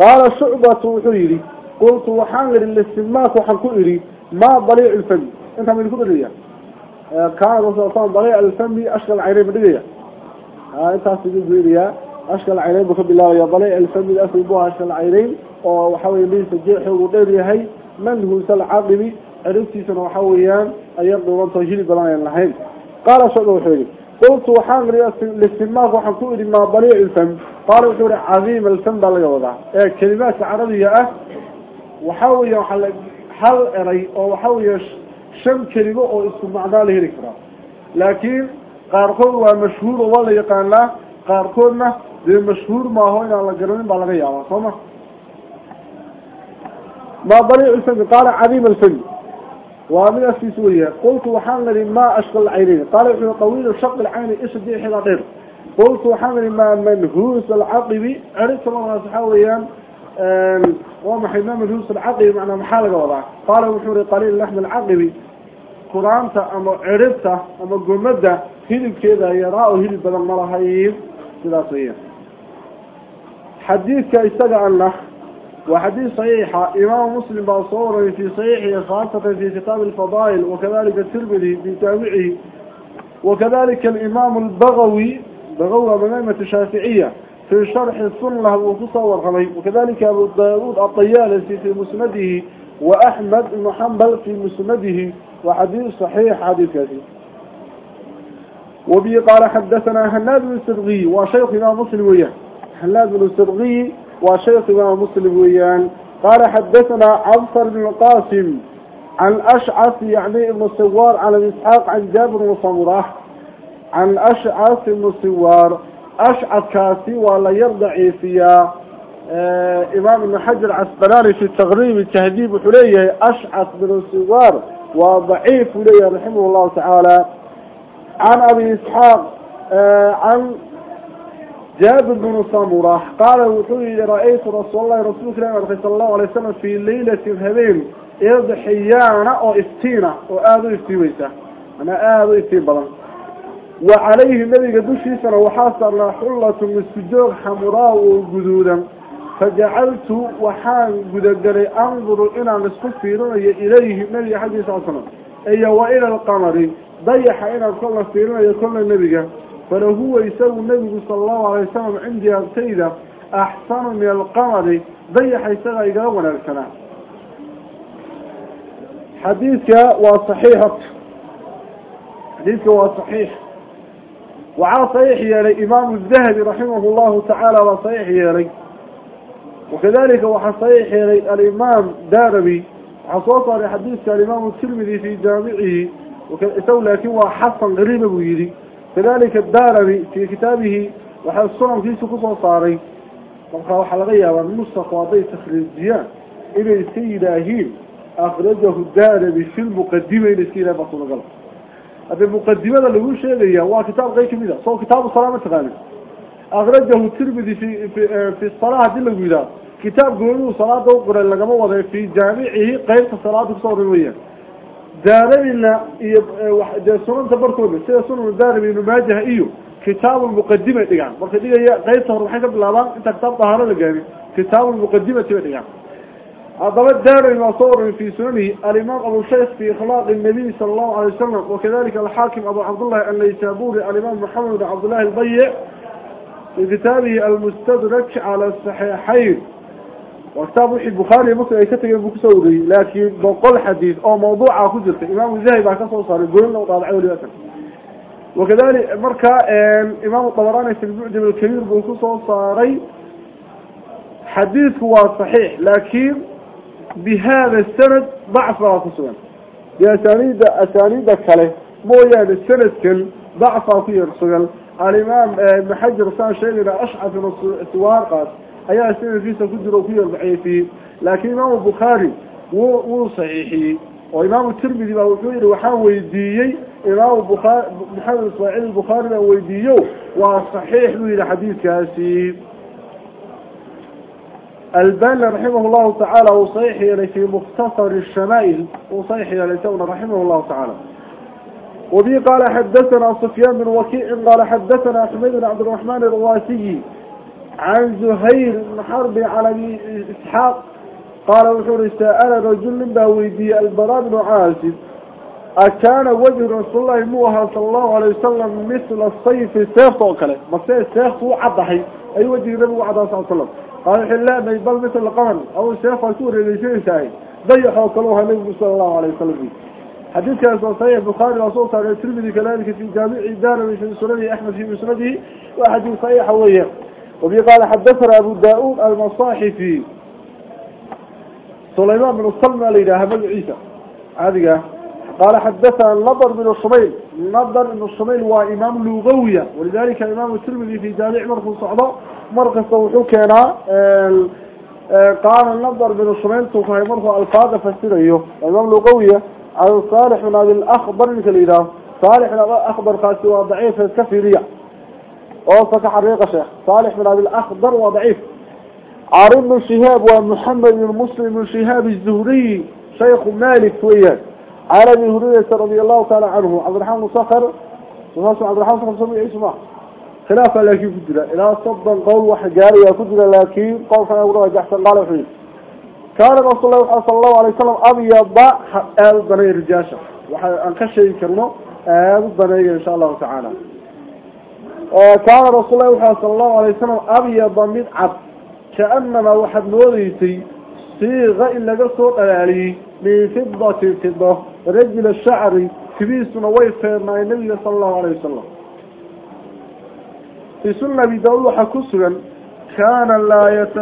qaala shucbatu wuxuu yidhi qultu waxaan idhi lisimaak waxaan ku idhi maa daliic lfami intaan idinku dhigaya. Kaana daliic alfami ashkal caynayn ma dhigaya. Intaas idinku idiyaa ashkal caynayn buu ka bilaabaya. Daliic alfami asli bu ah ashkal caynayn oo waxa weye maysa jeexoogu dheer yahay. Manhuusa alcaqibi ciribtiisana waxa weeyaan ayar dhuubantao hilib badan ayan lahayn. Qaala shucba wuxuu yihi qultu waxaan idhi listimaak waxaan ku idhi maa daliic lfam qaala wuxuu ihi cadiim alfam baa laga wadaa. Ee kelimaadka carabiga ah waxa weya waa hal eray oo waxa weya shan kelimo oo isku macnaa la heli karaa laakiin qaarkood waa mashhuur oo waa la yaqaanaa qaarkoodna dee mashhuur maaho inaan la garanin baa laga yaabaa soo ma? Maa daliic lfami qaala cadiim alfami waa mid afkiis weya qultu waxaan idhi maa ashkal caynayn qaala wuxuu qawiilu shaq lcayni isha jeexida dheer. Qultu waxaan idhi maa manhuus alcaqibi ciribta markaas waxaa weeyaan waa maxay maa manhuus alcaqibi macnaa maxaa laga wadaa? Qaala wuxuu ihi qaliil laxmi alcaqibi quraanta ama ciribta ama gomada hilibkeeda yaraa oo hilib badan وحديث صحيح. إمام مسلم بصوره في صحيحه خاصة في كتاب الفضائل وكذلك الترمذي في تابعه وكذلك الإمام البغوي بغوة منامة الشافعية في شرح السنة وتصور غمي وكذلك أبو داود الطيالسي في مسنده وأحمد بن حنبل في مسنده وحديث صحيح حديث كثير وبه قال حدثنا هناد بن سرغي وشيخ إمام مسلم وياه. هناد بن سرغي وشيخ إمام مسلم ويان قال حدثنا عبصر بن القاسم عن أشعث يعني ابن السوار عن إسحاق عن جابر بن صمرة عن أشعث بن السوار أشعث كاسي ولا يرضى فيها آه إمام ابن حجر عسقلاني في التغريب التهذيب حليه أشعث بن السوار وضعيف حليه رحمه الله تعالى عن أبي إسحاق آه عن جابر بن سمرة قال وحوي رأيت رسول الله رسول الله صلى الله عليه وسلم في ليلة هبين إذ حيانا أو استينا وآذو استيويسة أنا آذو استين بلان وعليه النبي قدوشي سنة وحاصر حلة من سجوغ حمراء وجدودا فجعلت وحان قدقري أنظر إلى نصف فيرون إليه النبي حديث صلى الله عليه وسلم أي وإلى القمر ضيح إلى كل فيرون يكون النبي falahuwa isagu nabigu sala allahu alay wasalam cindi agtayda axsanu min alqamari dayaxa isagaa igala wanaagsanaa. Xadiidka waa saxiix. Xadiidka waa saxiix. Waxaa saxiix yeelay imaamu dahabi raximah llahu tacaala baa saxiix yeelay. Wakadalika waxaa saxiix yeelay alimaam darabi waxaa soo saaray xadiidka alimaamu tirmidi fi jaamicihi isagu laakin waa xasan qariiba buu yidhi kadalika daarami fii kitaabihi waxaa sunankiisa ku soo saaray. Markaa waxaa laga yaabaa nusaku hadday takriijiyaan inay iska yidhaahiin akrajahu daarami fi lmuqadima inay iska yidhahin baa suuragala hadde muqadimada lagu sheegaya waa kitaab qey ka mid a ah. so kitaabu sala ma taqaani akrajahu tirmidi fi fi sala haddii lagu yidhaho kitaabku inuu salaada u qoray lagama wada fii jaamicihi qaybta salaada ku soo oran weyaan daarabina iyo e, dee sunanta barkooda sida sunan daarib ibnu maajaha iyo kitaabulmuqadimay dhigaan. Markay dhigaya qaybta hore waxay ka bilaabaan inta kitaab dahaaro la gaarin kitaabulmuqadimati bay dhigaan. Haddaba daarin waa soo warami fi sunanihi alimaam abushayk fi ikhlaaqi nabiy sala allahu alay wasalam wakadalika alxaakim abu cabdullahi annaysaburi alimaam maxamed bn cabdillahi albayic fi kitaabihi almustadrak cala saxiixayn. وكتاب وحي البخاري مسلم أي كتب بكسوري لكن بقول حديث أو موضوع كجرت إمام الذهبي بعد كسو صار يقول له طالع ولي مثلا وكذلك مركا إمام الطبراني في المعجم الكبير بكسو صاري حديث هو صحيح لكن بهذا السند ضعف خصوصا بأسانيد أسانيد كله. مو يعني السند كل ضعف في رسول الإمام ابن حجر سان شيء إلى أشعث السوار قال ayaa sanadkiisa ku jiro ku yeelbaxiyey fiihi laakiin imaamu bukhaari wuu wuu saxiixiyey oo imaamu tirmidi baa wuxuu yihi waxaan weydiiyey imaamu bukaar maxamed ismaaciil bukhaari baan weydiiyo waa saxiix buu yihi xadiidkaasi. Albani raximah llahu tacaala uu saxiix fii mukhtasari shamaa'il uu saxiix isaguna raximah llahu tacaala. Wabi qaala xadathana sufyaan bin wakiicin qaala xadathana axmed bin cabdiraxmaan alruwaasiyi can zuhayr ibn xarbi can abi isxaaq qaala wuxuu uhi saala rajul nin baa weydiiyey albara bnu caasib akaana wejhu rasuulillahi muu ahaa sala allahu alay wasalam misla sayfi seefta oo kale mase seeftu u caddahay ayuu wejigi nabigu caddaa sal slam qaala wuxuu leedahay bal misla qaman au seefaad ku wareegeysanaysaah dayax oo kale u ahaa nabigu sala allahu alay wasalam xadiidkaas oo saxiix bukhaari baa soo saaray tirmidi kadalika fi jaamici daarawi fi sunanihi axmed fi musnadihi waa xadiid saxiixa weeye وبي قال حدثنا أبو داود المصاحفي. سليمان بن الصلمة لإله بن عيسى. هذه قال حدثنا النضر بن الصميل النضر بن الصميل وإمام لغوية ولذلك إمام الترمذي في جامع مرخ صعداء مرخ صوحو كان قال النضر بن الصميل توقع مرخ الفاظ فسره إمام لغوية عن صالح من هذا الأخضر مثل إله صالح من هذا الأخضر قاسي وضعيف الكفرية. وصف حريق شيخ. صالح من هذا الأخضر وضعيف عارض بن شهاب ومحمد بن مسلم بن شهاب الزهري شيخ مالك وياه على أبي هريرة رضي الله تعالى عنه. عبد الرحمن صخر. وهو عبد الرحمن صخر سمي اسمه خلافة لكن كجرا إلى صدق قول وحجاري كجرا لكن قول كان يقول جحسن قال وحي كان رسول الله صلى الله عليه وسلم أبيض آل بني رجاشة. وان كشي كرنو آل بني إن شاء الله تعالى. kaana rasuul lahi wuxu sal allahu alay wasalam abyada mid cad. Kaanamaa waxaad moodeysay siiqa in laga soo dhalaaliyey min fidati fido rajla shacri kibiisuna way feernaay nabiga sal allahu alayh wasalam fi sunna abi daauud waxaa ku sugan kaana laa yat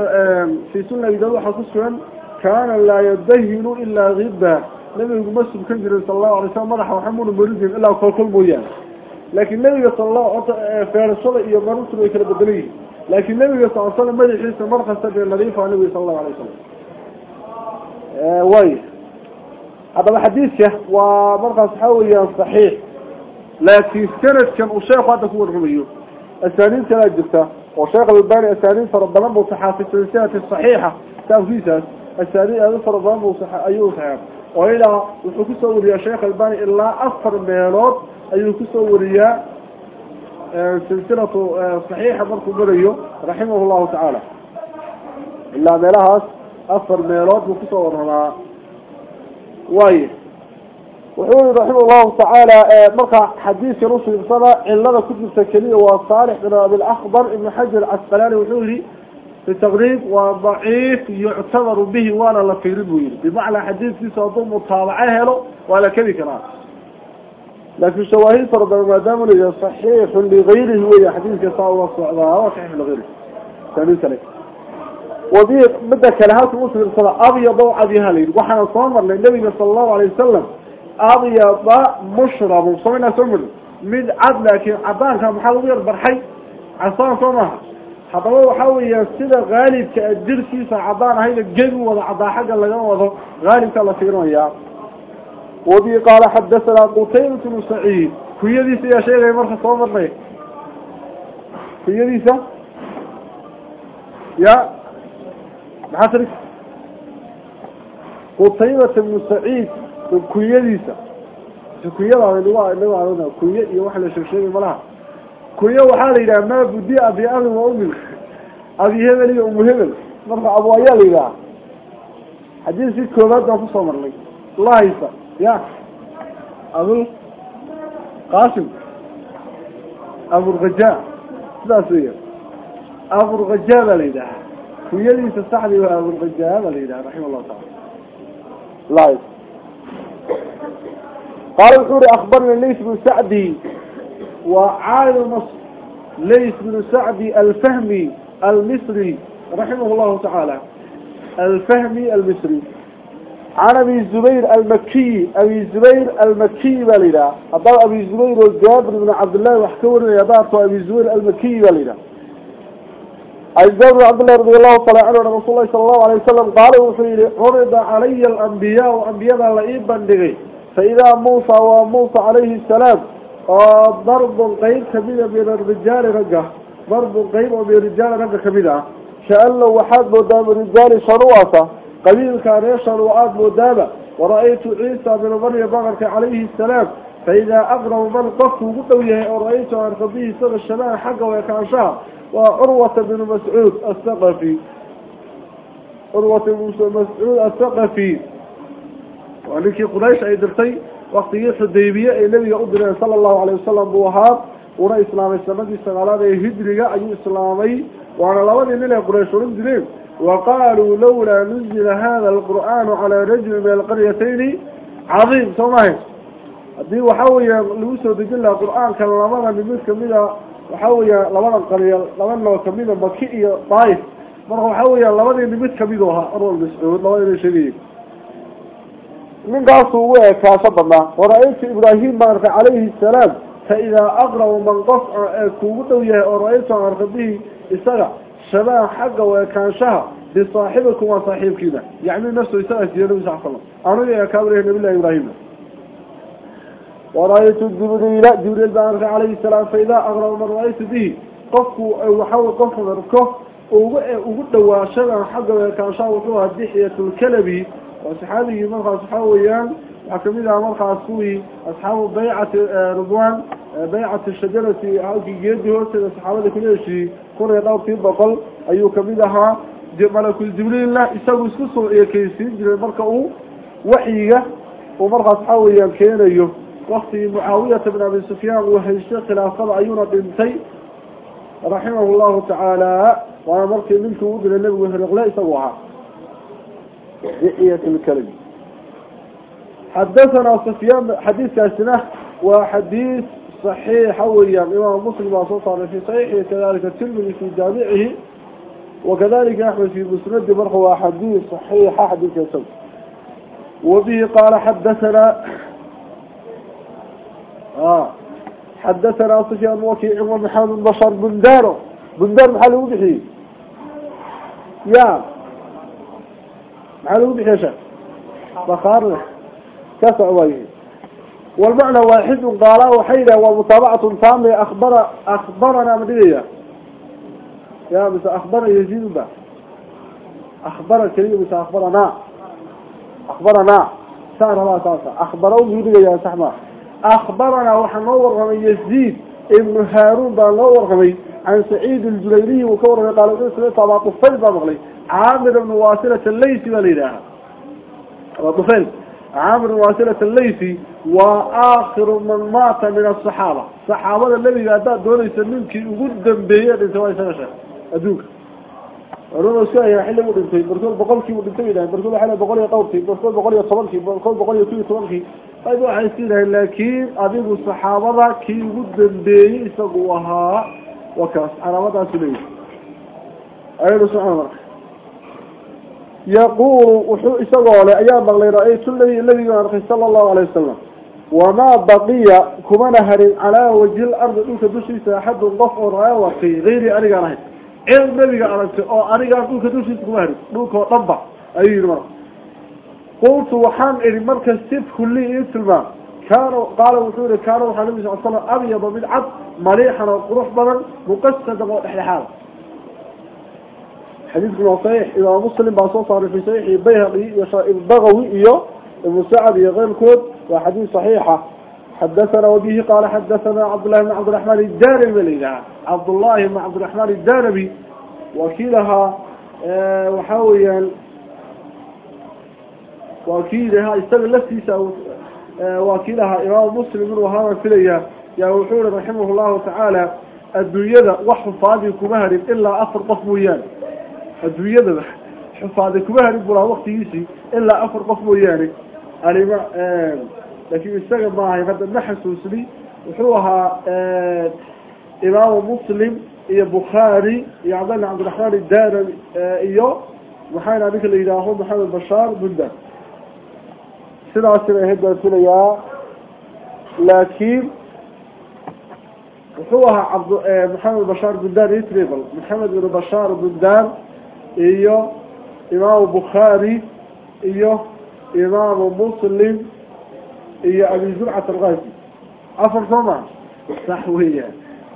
fii sunna abi daauud waxaa ku sugan kaana laa yadahinu ilaa hibba nebigu ma subkan jirin sal allahu alay slam madaxa waxaa muna mori ilaa kolkol mooyaane. عليه وسلم مرحا وحمون مريدهم إلا كل كل مويان لكن النبي صلى الله عليه وسلم فعل الصلاة إيا مرسل ويكلا بدليه لكن النبي صلى الله عليه وسلم مدي حيث مرخص سبيل النظيفة النبي صلى الله عليه وسلم آه ويه هذا حديثه ومرقى صحويا صحيح لكن سند كان الشيخ هذا هو الرميو الثانين كلا جبته وشيخ الباني الثانين فربنا متحافظ سلسلة الصحيحة تنفيسات الثاني هذا فربنا مصحى أيوه صحيح وإلى ayuu ku soo wariyaa silsilatu صaxiixa markuu marayo raximah llahu tacaala. Ilaa meelahaas afar meelood buu ku soo waramaa waayo wuxuu yihi raximah llahu tacaala marka xadiidkan ufiirsada cilada ku jirta keliya waa saalix bin abilakhbar ibn xajar casqalaani wuxuu yihi fi waa daciif yuctabaru bihi waana la firin buu yihi bimacnaa xadiidkiisa hadduu mutaabaco helo waa la keli karaa. لكن الشواهد فرض ما دام لي صحيح لغيره هو حديث كصاوة والصعداء وصحيح لغيره. ثاني كلام. وذي مدى كلهات مسلم صلى أبيض وعبيها لي وحنا صامر للنبي صلى الله عليه وسلم أبيض مشرب صمنا سمر من عد لكن عدان كان محاول برحي. عصان صمها حضروا وحاول يسيد غالب كأجر كيسا عدان هيدا الجن وضع عدا حقا لغا وضع غالب كلا فيرون يا. وذي قال حدثنا قتيبة بن سعيد في يدي يا شيخ مرخص صامر لي في يدي يا محاسرك قطيبة بن سعيد كويديسة كويدة اللي هو اللي هو هذا كوية يوحى لشرشيري ملها كوية وحالي إذا ما بدي أبي أبي وأمي أبي هبل أم هبل مرفع أبو أيال إذا حديث في كوبات ما في صمر لي ya abul qasim aburkaja sidaas wey aburkaja baa la yidhaahaa kunyadiisa saxdi waa aburkaja baa la yidhaha raxima allahu taala qaala wuxuu uri akbarna lays bnu sacdi waa caalim lays bnu sacdi alfahmi almisri raximah llahu tacaala alfahmi almisri عن أبي الزبير المكي أبي الزبير المكي بالله أضع أبي الزبير وجابر بن عبد الله وحكورنا يضعت أبي الزبير المكي بالله الجابر عبد الله رضي الله تعالى عنه رسول الله صلى الله عليه وسلم قال وحيري عرض علي الأنبياء وأنبياء لئيب بندغي فإذا موسى وموسى عليه السلام ضرب قيد كبيرة بين الرجال رجع. ضرب قيد وبين الرجال رجع كبيرة. شأن له وحاد مدام الرجال شروعة qabiilkaa reeshan aada moodaaba wara'aytu ciisa binu maryam baqarka calayhi salaam faidaa aqrabu man qofku ugu dhow yahay oo ra'aytu aan rabbihi isaga shabaha xagga weekaanshaha waa curwata binu mascuud asaqafi curwata binu mascuud asaqafi waa ninkii quraysh ay dirtay waktigii xudaybiye ay nebiga u direen sala allahu alayh wasalam buu ahaa una islaamay sanadii sagaalaad ee hijriga ayuu islaamay waana labadii nin ay quraysh oran direen waqaaluu lawlaa nuzila hada alqur'aanu calaa rajuli min alqaryatayni cadiim soo mahay haddii waxa weeya lagu soo dejin lahaa qur'aanka labada nin mid kamida waxa weeya labada qaryo laba noo kamida maki iyo daaif marka waxa weeya labadii nin mid ka mid ahaa arwal mascuud labada ina sheegayay ninkaasuu ugu eekaasho badnaa wara-aytu ibraahim arkay calayhi salaam fa idaa aqrabu man qof ee kuugu dhow yahay oo ra'aytu aan arka bihi isaga shabaha xagga weekaanshaha bisaaxibikum waa saaxiibkiina. Yacni nafsu isagaa siiye nabi sal slam aniga eekaabuleh nabillahi ibraahima wara-aytu jibriila jibriil baan arkay calayhi salaam fa idaa aqrabu man ra'aytu bihi. Qofku waxawy qofku arko ugu ugu dhowaa shabaha xagga weekaanshaha wuxuu ahaa dixyatulkalabi waxaa kun iyo dhowrkii boqol ayuu ka mid ahaa malakul jibriilna isagu isku soo eekeysiin jiray marka uu waxyiga uu markaas waxa weeyaan keenayo. Waktigii mucaawiyata bin abi sufyaan uu haystay khilaafada ayuuna dhintay raximahu llahu tacaala waana markii ninkii uu diray nebigu hiriqle isagu ahaa. Dixyat lkalbi xadathana sufyaan xadiiskaasina waa xadiis صaxiixa weeyaan imaam muslim baa soo saaray fi saxiixi kadalika tirmidi fi jaamicihi wakadalika axmed fi musnadi marka waa xadiis صaxiixa xadiiska isaga wabihi qaala xadathana xadathana sufyaan wakiici wa maxamed bashar bundaro bundar maxaa lagu bixiyey ya maxaa lagu bixiya sheek bakaarna ka socday walmacna waaxidun qaala waxay yidhaha waa mutaabacatun taame akbara akbarana ma dhigaya ya mise akbara yaziid ba akbara keliya mise akbarana akbarana saan rabaa saasa akbara buu dhigaya sax ma akbarana waxaa noo warramay yaziid ibnu haaruun baa noo warramay can saciid aljulayliyi uu ka warramay qaala samictu ibn wasilat alaysi waa aakhiru man maata min asaxaaba saxaabada nebiga haddaad doonaysa ninkii ugu dambeeye dhintay waa isaga sheekh adduunka. Culumada isku ayaa xilligu dhintay barkood boqolkiibu dhintay bay barkood waxay boqol iyo dhowrkii barkood boqol iyo tobankii barkood boqol iyo iyo tobankii. Ayb waxay isku yidhaheen laakiin adigu saxaabada kii ugu dambeeyey isagu ahaa waa kaas calaamadaasi leeyihi aynu socon marka yaqulu wuxuu isagoo le ayaa maqlay ra'aytu nabi nabiga arkay sala allahu alay wasalam wamaa baqiya kumana harin calaa wajhi lardi dhulka dushiisa axadun qof oo raa warkay gayri anigaan ahayn. Cid nabiga aragtay oo anigaan dhulka dushiisa kuma harin dhulkao dhanba ayuu yihi marka. Qultu waxaan idhi marka sifku li ii tilmaam kaana qaala wuxuu yihi kaana waxaa nabi sal slam abyada mid cad maliixan oo qurux badan muqasadan oo dhexdhexaada xadiidkuna waa saxiix imaam muslim baa soo saaray fi saxiixi bayhaqi iyo bagawi iyo ibnu sacd iyo keyrkood waa xadiis saxiixa. Xadathana wabihi qaala xadathana cabdullahi bn cabdiraxmaan idaanabi ba la yidhaha cabdullahi bn cabdiraxmaan idaanabi waa kii lahaa waxa weeyaan waa kii lahaa isaga laftiisa waa kii lahaa imaam muslim inuu ahaabaan filaya yaa wuxuu yihi raximah llahu tacaala adduunyada wax xufaadii kuma harin ilaa afar qof mooyaane adduunyadaba xufaadi kuma harin buu lahaa waktigiisii ilaa afar qof mooyaane. Alima laakiin isaga maahay hadda ma xasuusni wuxuu ahaa imaamu muslim iyo bukhaari iyo cabdalla cabdiraxmaan idaran iyo maxayna ninka la yidhaaho maxamed bashaar bundan sidaasina ahayd baan filayaa laakiin wuxuu ahaa cabd maxamed bashaar bundan iyo maxamed ibn bashaar bundan iyo imaamu bukhaari iyo imaamu muslim iyo abi zurcat alqazi afar soo maa sax weeyaan.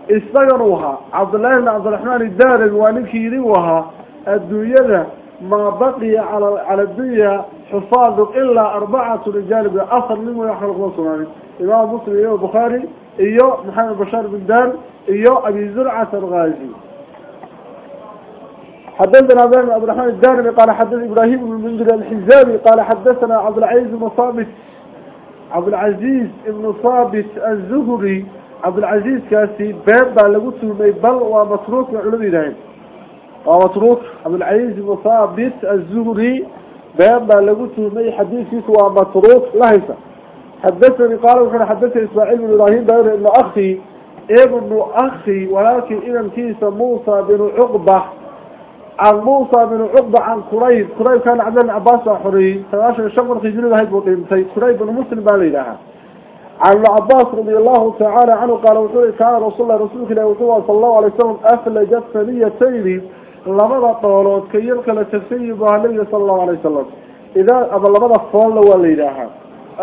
Isagan uu ahaa cabdullahi bn cabdiraxmaan idaarabi waa ninkii yidhi uu ahaa adduunyada maa baqiya cala cala dunya xufaadu ilaa arbacatu rijaal afar nin way waxba kuma sugnaanin imaam muslim iyo bukhaari iyo maxamed bashaar bin dan iyo abi zurcat alghazi حدثنا بن عبد الرحمن الدارمي قال حدث إبراهيم بن المنذر الحزامي قال حدثنا عبد العزيز بن صابت عبد العزيز بن صابت الزهري. عبد العزيز كاسي باب بالغوت مي بل ومتروك علمي داين ومتروك عبد العزيز بن صابت الزهري باب بالغوت مي حديثي ومتروك لهيسا. حدثني قال وكان حدثني إسماعيل بن إبراهيم داير إنه أخي. ابن أخي. ولكن إذا كيس موسى بن عقبة. can muusa bini cuqba can kurayb kuraybkan cabdillah bin cabbaas baa xoreeyey sagaashan iyo shan markii hijrad ahayd buu dhintay kurayb binu muslim baa la yidhahaa can ibni cabbaas radia allahu tacaala canhu qaala wuxuu ihi kaana rasuullahi rasuulka ilahi wuxuu a sala allahu alay wasalam aflaja faniyatayni labada dhoolood ka yar kala tagsan yihiin buu halaya sala allahu alay wasalam idaa ama labada foolla waa la yidhaahaa.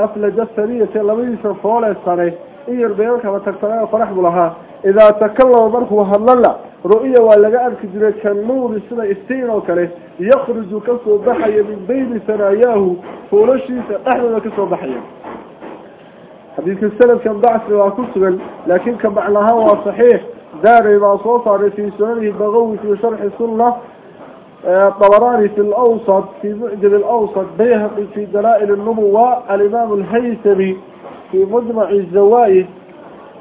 Aflaja faniyatayn labadiisa foolee sare in yar beelkaba tagsanaayo farax buu lahaa إيه البيانك وتكتناه فرح لها إذا تكلم مركو هللا رؤية ولا أرك جري كان نور السنة استين وكله يخرج كسو ضحية من بين ثناياه فولشي أحد كسو ضحية حديث السلف كان ضعف وكسبا لكن كان معناها هو صحيح دار ما صوصر في سننه بغوي في شرح السنة طبراني في الأوسط في معجل الأوسط بيهقي في دلائل النبوة الإمام الهيثمي في مجمع الزوائد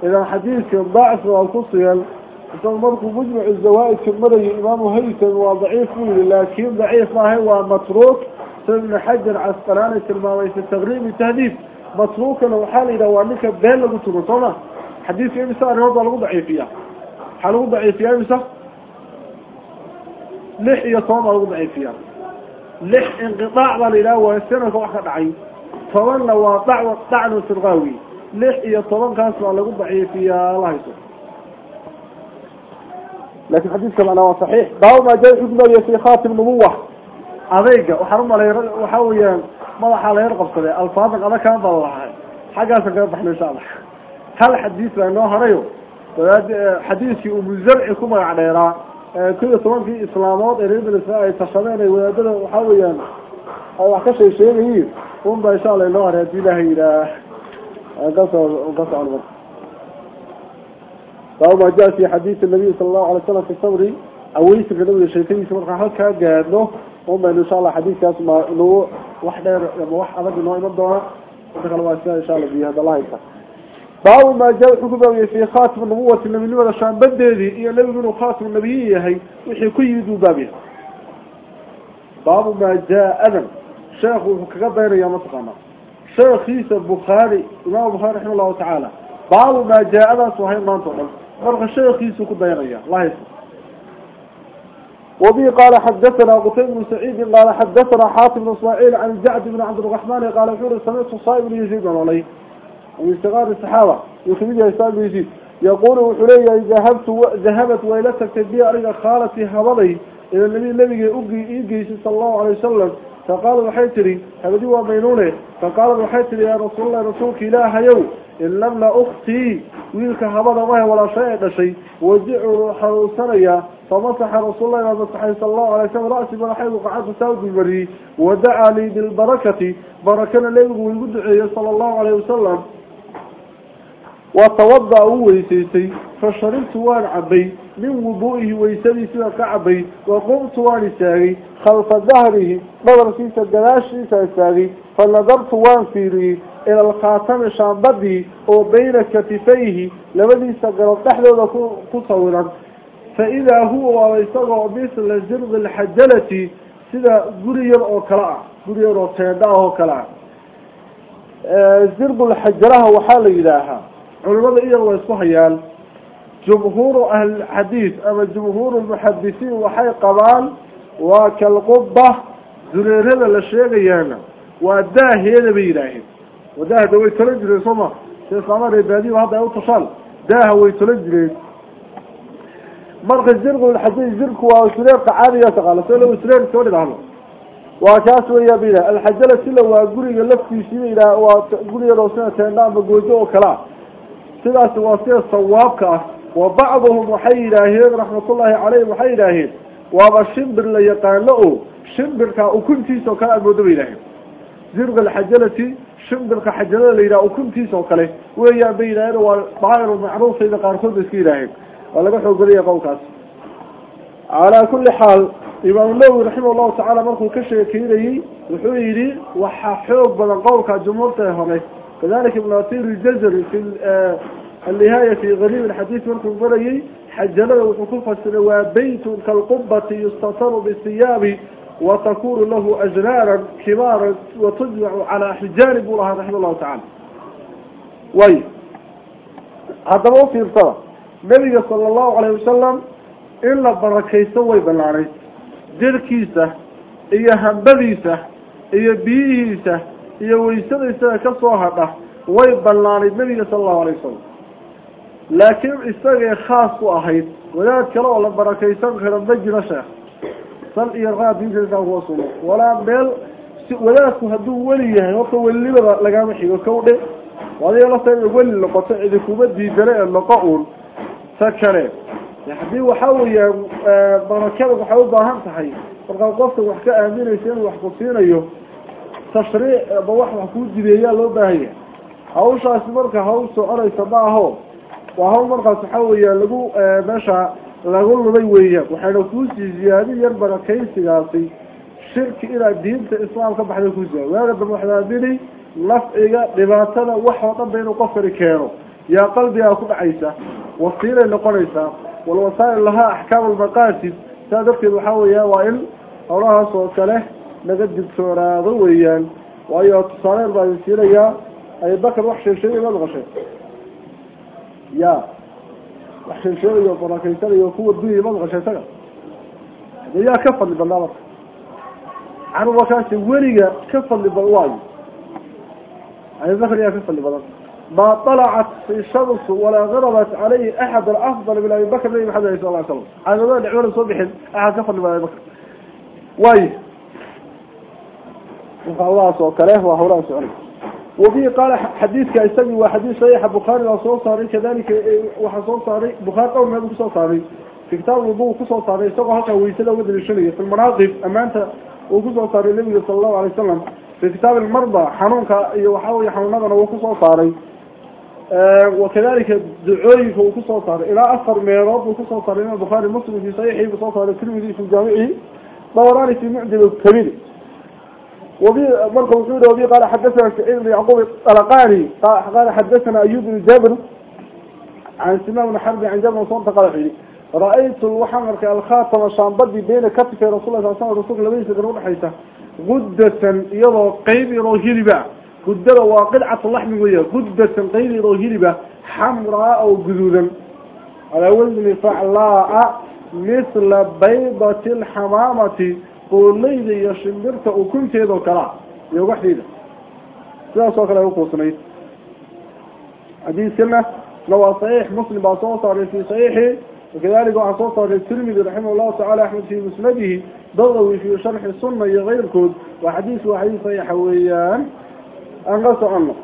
idan xadiidka dacfi waa ku sugan isagu markuu mujmacu zawaa-idka marayo imaamu haytan waa daciif buu yihi laakiin daciif maahay waa matruuk sida ibnu xajar casqalaani tilmaamay fi taqriibi tahdiid matruukana waxaa la yidhaha waa ninka been lagu tugo soo ma xadiidka imisa arrimood baa lagu daciifiya maxaa lagu daciifiyaa imisa lix iyo toban baa lagu daciifiya lix inqiaac baa la yidhaha waa sanadka wax ka dhacay tobanna waa dacwa dacnu sirqaawi lix iyo tobankaas baa lagu daciifiyaa la hayso laakiin xadiiska manaa waa saxiix. Baabu maa jaa xugmaya fi khatim nubuwa adayga waxaan umalay waxa weeyaan madaxaa layar yar alfaadan adag kama bala lahay xaggaasan kaga baxna insha allah. Hal xadiis baa inoo harayo. Xadiiskii umuzarci ku magac dheeraa kun iyo tobankii islaamood ee reer bani ay tashadeen ay wadaadada waxa weeyaan ay wax ka sheesheegayiin un baa insha alla inoo haray haddii ilaha yidhaah ka soo ka socon marka baabu ma jaa fi xadiisi nabiy sala allahu alay slam fi sabri aweysiga nabiga sheekadiisa markaan halkaa gaadno un baynu insha allah xadiiskaas ma nagu wax dheer ama wax adag inoo iman doona inta kale waa sida insha alla biyo hadda la haysa baabu maa jaa wuxuu ku baabiyey fi khatim nubuwati nebinimada shaambadeedii iyo nebigu inuu khatim nabiyi yahay wixii ku yimid uu baab yahay baabu شيخيس البخاري إمام البخاري رحمه الله تعالى. بعض ما جاء ذا سوهين ما الشيء مرخ الشيخيس كبيرية الله يسمع وبه قال حدثنا قتيب بن سعيد قال حدثنا حاتم بن إسماعيل عن الجعد بن عبد الرحمن قال حور سمعت صائب بن يزيد بن علي ومن استغار السحابة يخرجها بن يزيد. يقول حلي ذهبت ذهبت ويلتك تبيع أرجع خالتي هبضي إلى النبي النبي أبقي إيجيس صلى الله عليه وسلم. faqaalat waxay tidhi habadi waa maynuune. Faqaalat waxay tihi yaa rasuulallah rasuulka ilaahayow in labna uktii wiilka habada mahe walaashay ay dhashay wajicu xanuunsanayaa famasaxa rasuullah baa masaxay sala allahu alay slam ra-si madaxaygu qacanta saa u dulmariyey wadacaa lii bilbarakati barakana nebigu wuu igu duceeyey sala allahu calayh wasalam وتوضأ ويسيتي فشربت وان عبي من وضوئه ويسدي سوى كعبي وقمت وان ساغي خلف ظهره نظر سيسا سيسا ساغي فنظرت وان فيري إلى الخاتم شامبدي وبين كتفيه لمدي سقرت تحته تصورا فإذا هو ويستغع مثل زرغ الحجلة سيدا قرير أو كلاع قرير أو تيدا أو كلاع زرغ الحجلة وحال culimada iyaga way isku hayaan jumhuuru ahlilxadiid ama jumhuuru lmuxadisiin waxay qabaan waa kalquba dureerada la sheegayaana waa daaheeda bay yidhaaheen wadaahda way tolan jireen soo ma se islaamaha reebaadiyiba hadda ay u daaha way tolan jireen. Marka zirkulxadiid zirku waa sreer qacaadiya taqaana sl sreer soo dhidhahno waa kaas weya ba yidhaha alxajalasila waa guriga laftiisiiba yidhaha waa guriga roosina teendha ama goojo oo kalea ah sidaas waa sida sawaabka ah. Wa bacduhum waxay yidhaaheen raxmatullaahi calayhim waxay yidhaaheen waaba shimbir la yaqaano oo shimbirka ukuntiisa oo kale amoodo bay yidhaaheen zirqa alxajalati shimbirka xajalada la yidhaha ukuntiisa oo kale. Weeyaan bay yidhaaheen waa daahir macruufayda qaarkood ba iska yidhaaheen waa laga xoog badaya qowlkaas. Calaa kulli xaal imaamu nawowi raximah llahu tacaala markuu ka sheekeynayey wuxuu yidhi waxaa xoog badan qowlka jumhuurta ee hore kadalika ibn atir ljazri fi eh, alnihaaya fi gariib xadiid markuu barayay xajalada wuxuu ku fasiray waa beytun kalqubati yustataru bisiyaabi watakunu lahu ajnaaran kibaaran watujmacu calaa xijaari buu lahaa raxima allahu tacala way. Haddaba ufiirsada nabiga sala allahu alayhi wasalam in la barakaysto way banaanayd jirkiisa iyo hambadiisa iyo biyihiisa iyo weysada isaga ka soo hadha way banaanayd nabiga sala allahu alay wasalam laakiin isagay khaas u ahayd wadaad kale oo la barakaysan karo ma jiro sheekh. Sal iyo raa diinta islaamka wa sunno walaa meel wadaadku hadduu weli yahay horta welibada lagaama xigo kawdhe adiga lafta inaad weli noqoto cidikuma diidano ee noqo uun. Ta kale haddii waxa weeyaan barakada waxay u baahan tahay markaa qofka wax ka aaminaysa inuu wax ku siinayo tashriic ba wax wax kuu jideeyaa loo baahanya hawshaasi marka hawl soconaysa ma aho waa hawl markaas waxa weeya lagu meesha lagu lumay weeyaan. Waxayna kuusii ziyaadi yar barakaysigaasi shirki inaad diinta islaam ka baxday ku ziyaad. Waaga dambe waxaad aamini nafciga dhibaatada wax oo dhan ba inuu qofkani keeno. Yaa qalbigaa ku dhacaysa wasiilay noqonaysaa walwasaa'il lahaa axkaam almaqaasid saa darteed waxaa weeya waa in howlahaas oo kale naga digtoonaado weeyaan. Waayo tusaaleen baa idin siinayaa abibakar wax sheesheegay ma maqashay ya wax sheesheegayo barakaysanay kuwa kuwarduyay ma maqashay isaga. Dee yaa ka fadli badnaa marka. Carwakaasi weliga ka fadli bad waayo. Abibakar yaa ka fadli badan. Maa alacat shamsu walaa garabat calayhi axad afdal min abi bakr nabi maxamed alah sala l slam caalamada soo bixin axad ka fadli badan abibakr waayo. وخلاص وكله وهولا سؤال وفي قال حديث كايسمي وحديث صحيح بخاري وصول صاري كذلك وحصول صاري بخاري أول ما بصول صاري في كتاب الوضوء كصول صاري سوى هكا ويسلا ودن الشرية في المناقب أمانة وكصول صاري النبي صلى الله عليه وسلم في كتاب المرضى حنونك وحاول حنوننا وكصول صاري آه وكذلك دعوي وكصول صاري إلى أفر ميراد وكصول صاري البخاري مسلم في صحيحه وكصول صاري الترمذي في جامعه دوراني في معجم الكبير وبي مركب وحوده وبي قال حدثنا سعيد بن يعقوب الطلقاني قال حدثنا أيوب بن جابر عن سماء بن حرب عن جابر وصوت قال حيني رأيت الوحمر كالخاتم شامبدي بين كتف رسول الله صلى الله عليه وسلم رسول الله صلى الله عليه وسلم روهيربا. غدة وقلعة اللحم ويا. غدة قيب روهيربا. حمراء أو جذوذا. على وزن فعلاء مثل بيضة الحمامة. quunayda iyo shimbirta ukunteedoo kalea iyo ugaxdiida sidaasoo kale ay ukuusnayd xadiiskana na waa saxiix muslim baa soo saaray fi saxiixi wakadalika waxaa soo saaray tirmidi raximah llahu tacala axmed fi musnadihi dadawi fi sharxi sunna iyo kayrkood waa xadiisku waa xadiis saxiixa weeyaan aan ka socono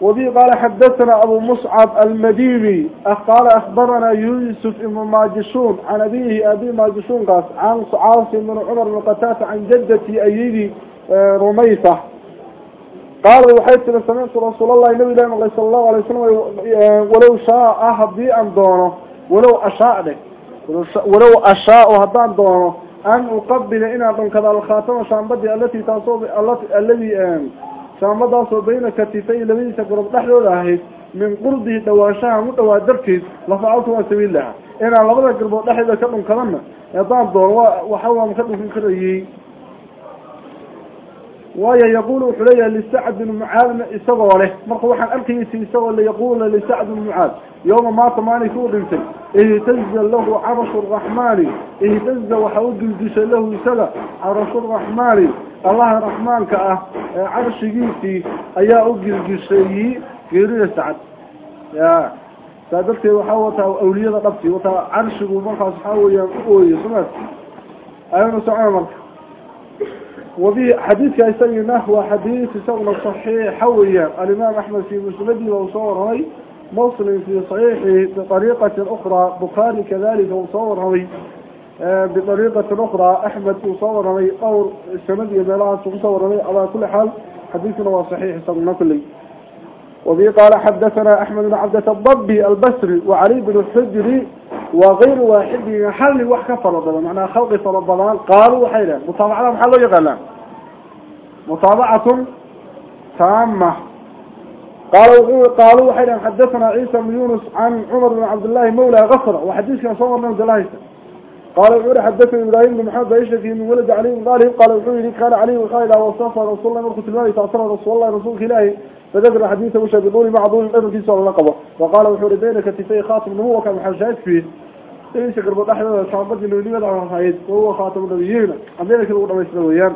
وبي قال حدثنا أبو مصعب المديني قال أخبرنا يوسف بن ماجشون عن أبيه أبي ماجشون قال عن عاصم بن عمر بن قتادة عن جدتي أيدي رميثة قال وحيث سمعت رسول الله النبي دائما صلى الله عليه وسلم ولو شاء أهدي أن دونه ولو أشاء ذلك ولو أشاء هدان دونه أن أقبل إن أظن كذا الخاتم شامبدي التي تصوب التي الذي shaamadaasoo bayna katifay labadiisa gorob dhexdooda ahayd min qurbihi dhawaashaha mu dhawaa darteed lafacaltu waa sabiil laha inaan labada garbood dhexdeeda ka dhunkadana haddaan doono waxa waan ka dhunkan karayey. Waayo yaquulu wuxuu leeyahay lisacd bin mucaadna isagoo leh. Marka waxaan arkaysa isagoo le yaquulu lisacd bin mucaad yowma maata maalinki u dhintay ihtaza lahu carashu raxmaani ihtaza waxa u duldishay lahu isaga carashu raxmaani allaha raxmaanka ah ee carshigiisii ayaa u gilgishay geerida sacad ya saa darteed waxaa wataa awliyada dhabti wataa carshigu markaas waxaa weeyaan u ooyey suma ayanu socona marka wabi xadiidka isagina waa xadiid isaguna saxiixa weeyaan alimaam axmed fi musnadiiba uu soo waramay مسلم في صحيحه بطريقة أخرى بخاري كذلك وصور هاي بطريقة أخرى أحمد وصور هاي أو السند يبلاس وصور هاي على كل حال حديثنا وصحيح صلنا كلي وبه قال حدثنا أحمد بن عبدة الضبي البصري وعلي بن الحجري وغير واحد من حل وحكى فرضا معنى خلق فرضا قالوا وحيلا متابعة محل يقال. متابعة تامة. قالوا قالوا وحيلا حدثنا عيسى بن يونس عن عمر بن عبد الله مولى غفر وحديث كان صور من دلايسه قال وحوري حدثني إبراهيم بن محمد عيشة من ولد علي بن طالب قال وحوري كان علي وقال وصف رسول الله مركز المالي تعصر رسول الله رسول الله فذكر وشى بطول مع طول الأمر في سؤال اللقبة وقال وحوري بين كتفي خاتم النبوة كان محجات فيه. إيش قرب أحد صعبت إنه لي يدعو خايد وهو خاتم النبيين. عندنا كده قرب يسلويان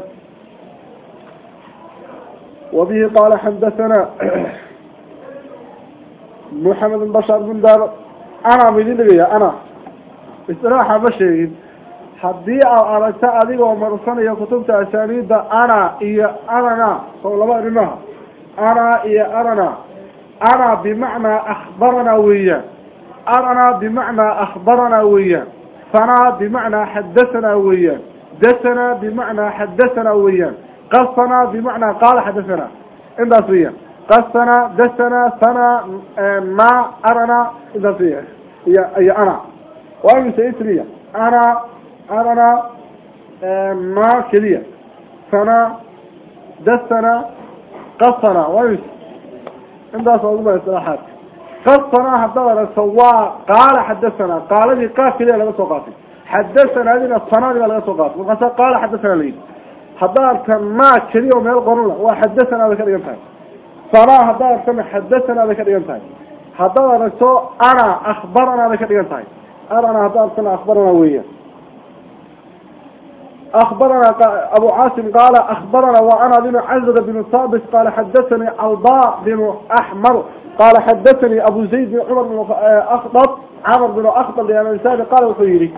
وبه قال حدثنا maxamedun bashaar guldaaba ana ma idin dhigaya ana. Istilaaxa ma sheegin. Haddii aad aragto adigoo marsanaya kutubta asaaniidda ana iyo anana soo laba arrimaha. Ana iyo anana. Ana bimacnaa akhbaranaa weeyaan. Anana bimacnaa akhbaranaa weeyaan. Sanaa bimacnaa xadasanaa weeyaan. Dasanaa bimacnaa xadasanaa weeyaan. Qasanaa bimacnaa qaala xadasanaa intaas weeyaan qasana dasana sana eh, ma arana intaas iyo iyo ana. Waa imise ismiya ana arana eh, ma keliya. Sana dasana qasana. Waa imise intaas waa ugu badan isilaaxaad qasana haddaba lasa waa qaala xadasana qaaladii qaaf keliya laga soo qaatay. Xadasana adina sanadi baa laga soo qaatay. Markaasa qaala xadasana la yidhi. Haddaatan ma keliya oo meel qoran la waa xadasana bay ka dhigan tahay ما كذية وما يلقرون وحدثنا ذكر ينتهي صنع حضارة حدثنا ذكر ينتهي حضارة أنا أخبرنا ذكر ينتهي أرنا هذا أخبرنا ويا أخبرنا أبو عاصم قال أخبرنا وأنا بن عزر بن ثابت قال حدثني عوضاء بن أحمر قال حدثني أبو زيد بن عمر بن أخطب عمر بن أخطب لأن الإنسان قال وخيري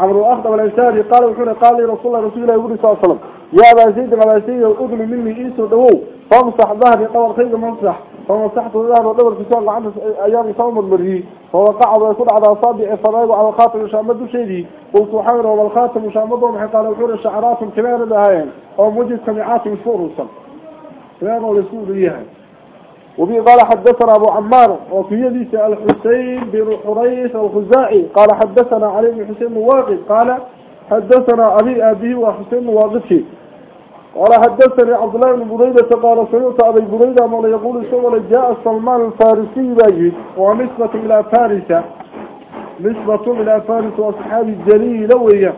عمر بن أخطب الإنسان قال وحنا قال لي رسول الله رسول الله صلى الله عليه وسلم يا أبا زيد أبا زيد الأذن مني إيسو دهو فامسح ظهري قول خير ممسح. فمسحت ظهر ودبر في سؤال عن أيام صوم المرهي. فوقع ويكون على أصابع فرايب وعلى الخاتم شامد شيدي قلت حمر والخاتم شامد ومحي قال وحور الشعرات كمان لهاين أو مجد سمعات مشفور وصل كمان ولسود إياها وبي قال حدثنا أبو عمار وفي يدي الحسين بن حريث الخزاعي. قال حدثنا علي بن حسين مواقف قال حدثنا أبي أبيه وحسين مواقفه قال حدثني عبد الله بن بريدة قال سمعت أبي بريدة ما يقول سوى جاء سلمان الفارسي باجد ونسبة إلى فارس. نسبة إلى فارس وأصحاب الجليل ويا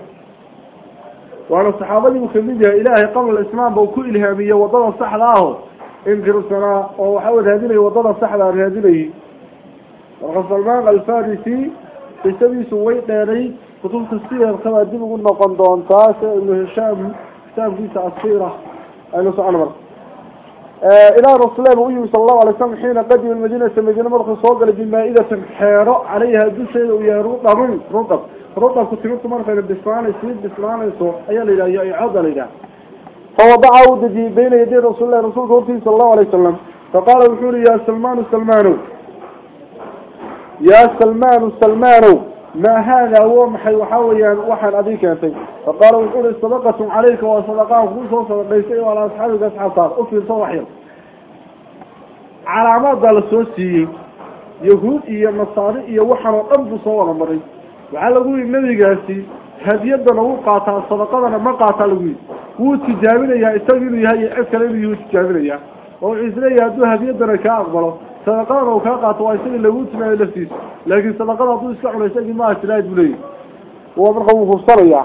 وأنا الصحابة مخمدها إلهي قبل الإسلام بوكو إلهامية وضل الصح له. انكر السنة وحاول هذه وضل الصح له هذه وقال سلمان الفارسي بسبي سوي قيري كتب كما دي قلنا قندون تاسع إنه هشام kitaabkiisa asira aynu socon marka. Ilaa rasulah buu uyimi sala allahu alay slam xiina qadima madiinata madiine markuu soo galay bimaa-idatin xeero calayha dusheeda uu yahay rudabun rudab rudabku timirtu markayna bislaanayso mid bislaanayso ayaa la yidhaha iyo icoda la yidhaha fawadaca uu dejiyey bayna yaday rasuulilahi rasuulka hortiisa sala allahu alay wasalam faqaala wuxuu yihi ya salmanu salmanow ya salmanu salmanow maa haadaa wo maxay waxaa weeyaan waxaan adii keentay faqaala wuxuu uhi sadaqatun calayka waa sadaqaan kuu soo sadaqaysay oo ala asxaabiga asxaabtaada u fiirsan waxyar calaamaadaa la soo siiyey yahuud iyo nasaari iyo waxaan oo dhan buu soo wada maray waxaa lagu yihi nebigaasi hadiyadana wuu qaataa sadaqadana ma qaataa lagu yihi wuu tijaabinayaa isaga inuu yahay iyo cid kale inuu yahu tijaabinayaa oo wuxuu hadduu hadiyadana kaa aqbalo سنقرر وكاقات وايسان اللي قلت معي لفتيس لكن سنقرر وطول اسكعه لايسان ما اتلايد بلي وابرقه الصريع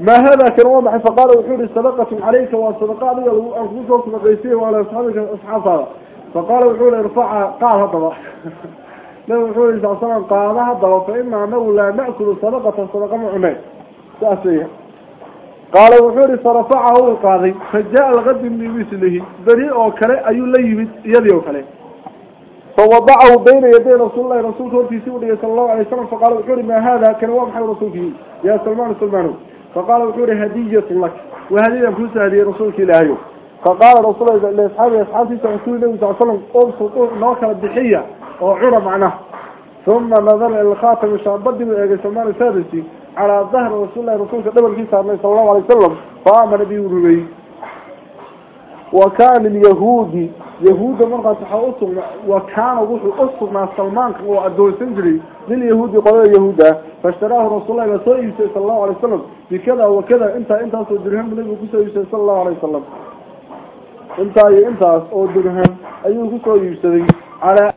ما هذا كان وامح فقال وحير صدقة عليك والصدقاء لي الأخوص والصدقائسيه وعلى أصحابك أصحابها فقال وحير ارفع قال هذا لو وحير السبقة قال هذا فإما مولا نأكل صدقة صدقة معناك سأسيح qaala wuxuu ihi farafacahu uu qaaday. Fajaa alqadin bimilihi beri oo kale ayuu la yimid iyadii oo kale. Fawadacahu bayna yaday rasuulilahi rasuulka hortiisii udhigay sala allahu alay slam faqaala wuxuu ihi maa haada kani waa maxay rasuulkii? Yaa salmaanu. Salmaano faqaala wuxuu ihi hadiyatun lak. Waa hadiyadaan kuusa hadiyey rasuulka ilaahayo faqaala rasuul liasxaabi asxaabtiisa rasuuli nabi sal slam ubsuquu noo kala bixiya oo cuna macnaha uma nadara ila khaatami shaabadii buu eegay salmaan sadasi على ظهر رسول الله رسولك دبل في صلى الله عليه وسلم. فآمن به وربي وكان اليهودي يهود من قد حوصنا وكان وحو أصبنا سلمان وأدول سنجري لليهود قال يهودا فاشتراه رسول الله صلى الله عليه وسلم. بكذا وكذا انت انت أصل درهم النبي صلى الله عليه وسلم. انت انت أصل درهم أيوه كسو يسدي على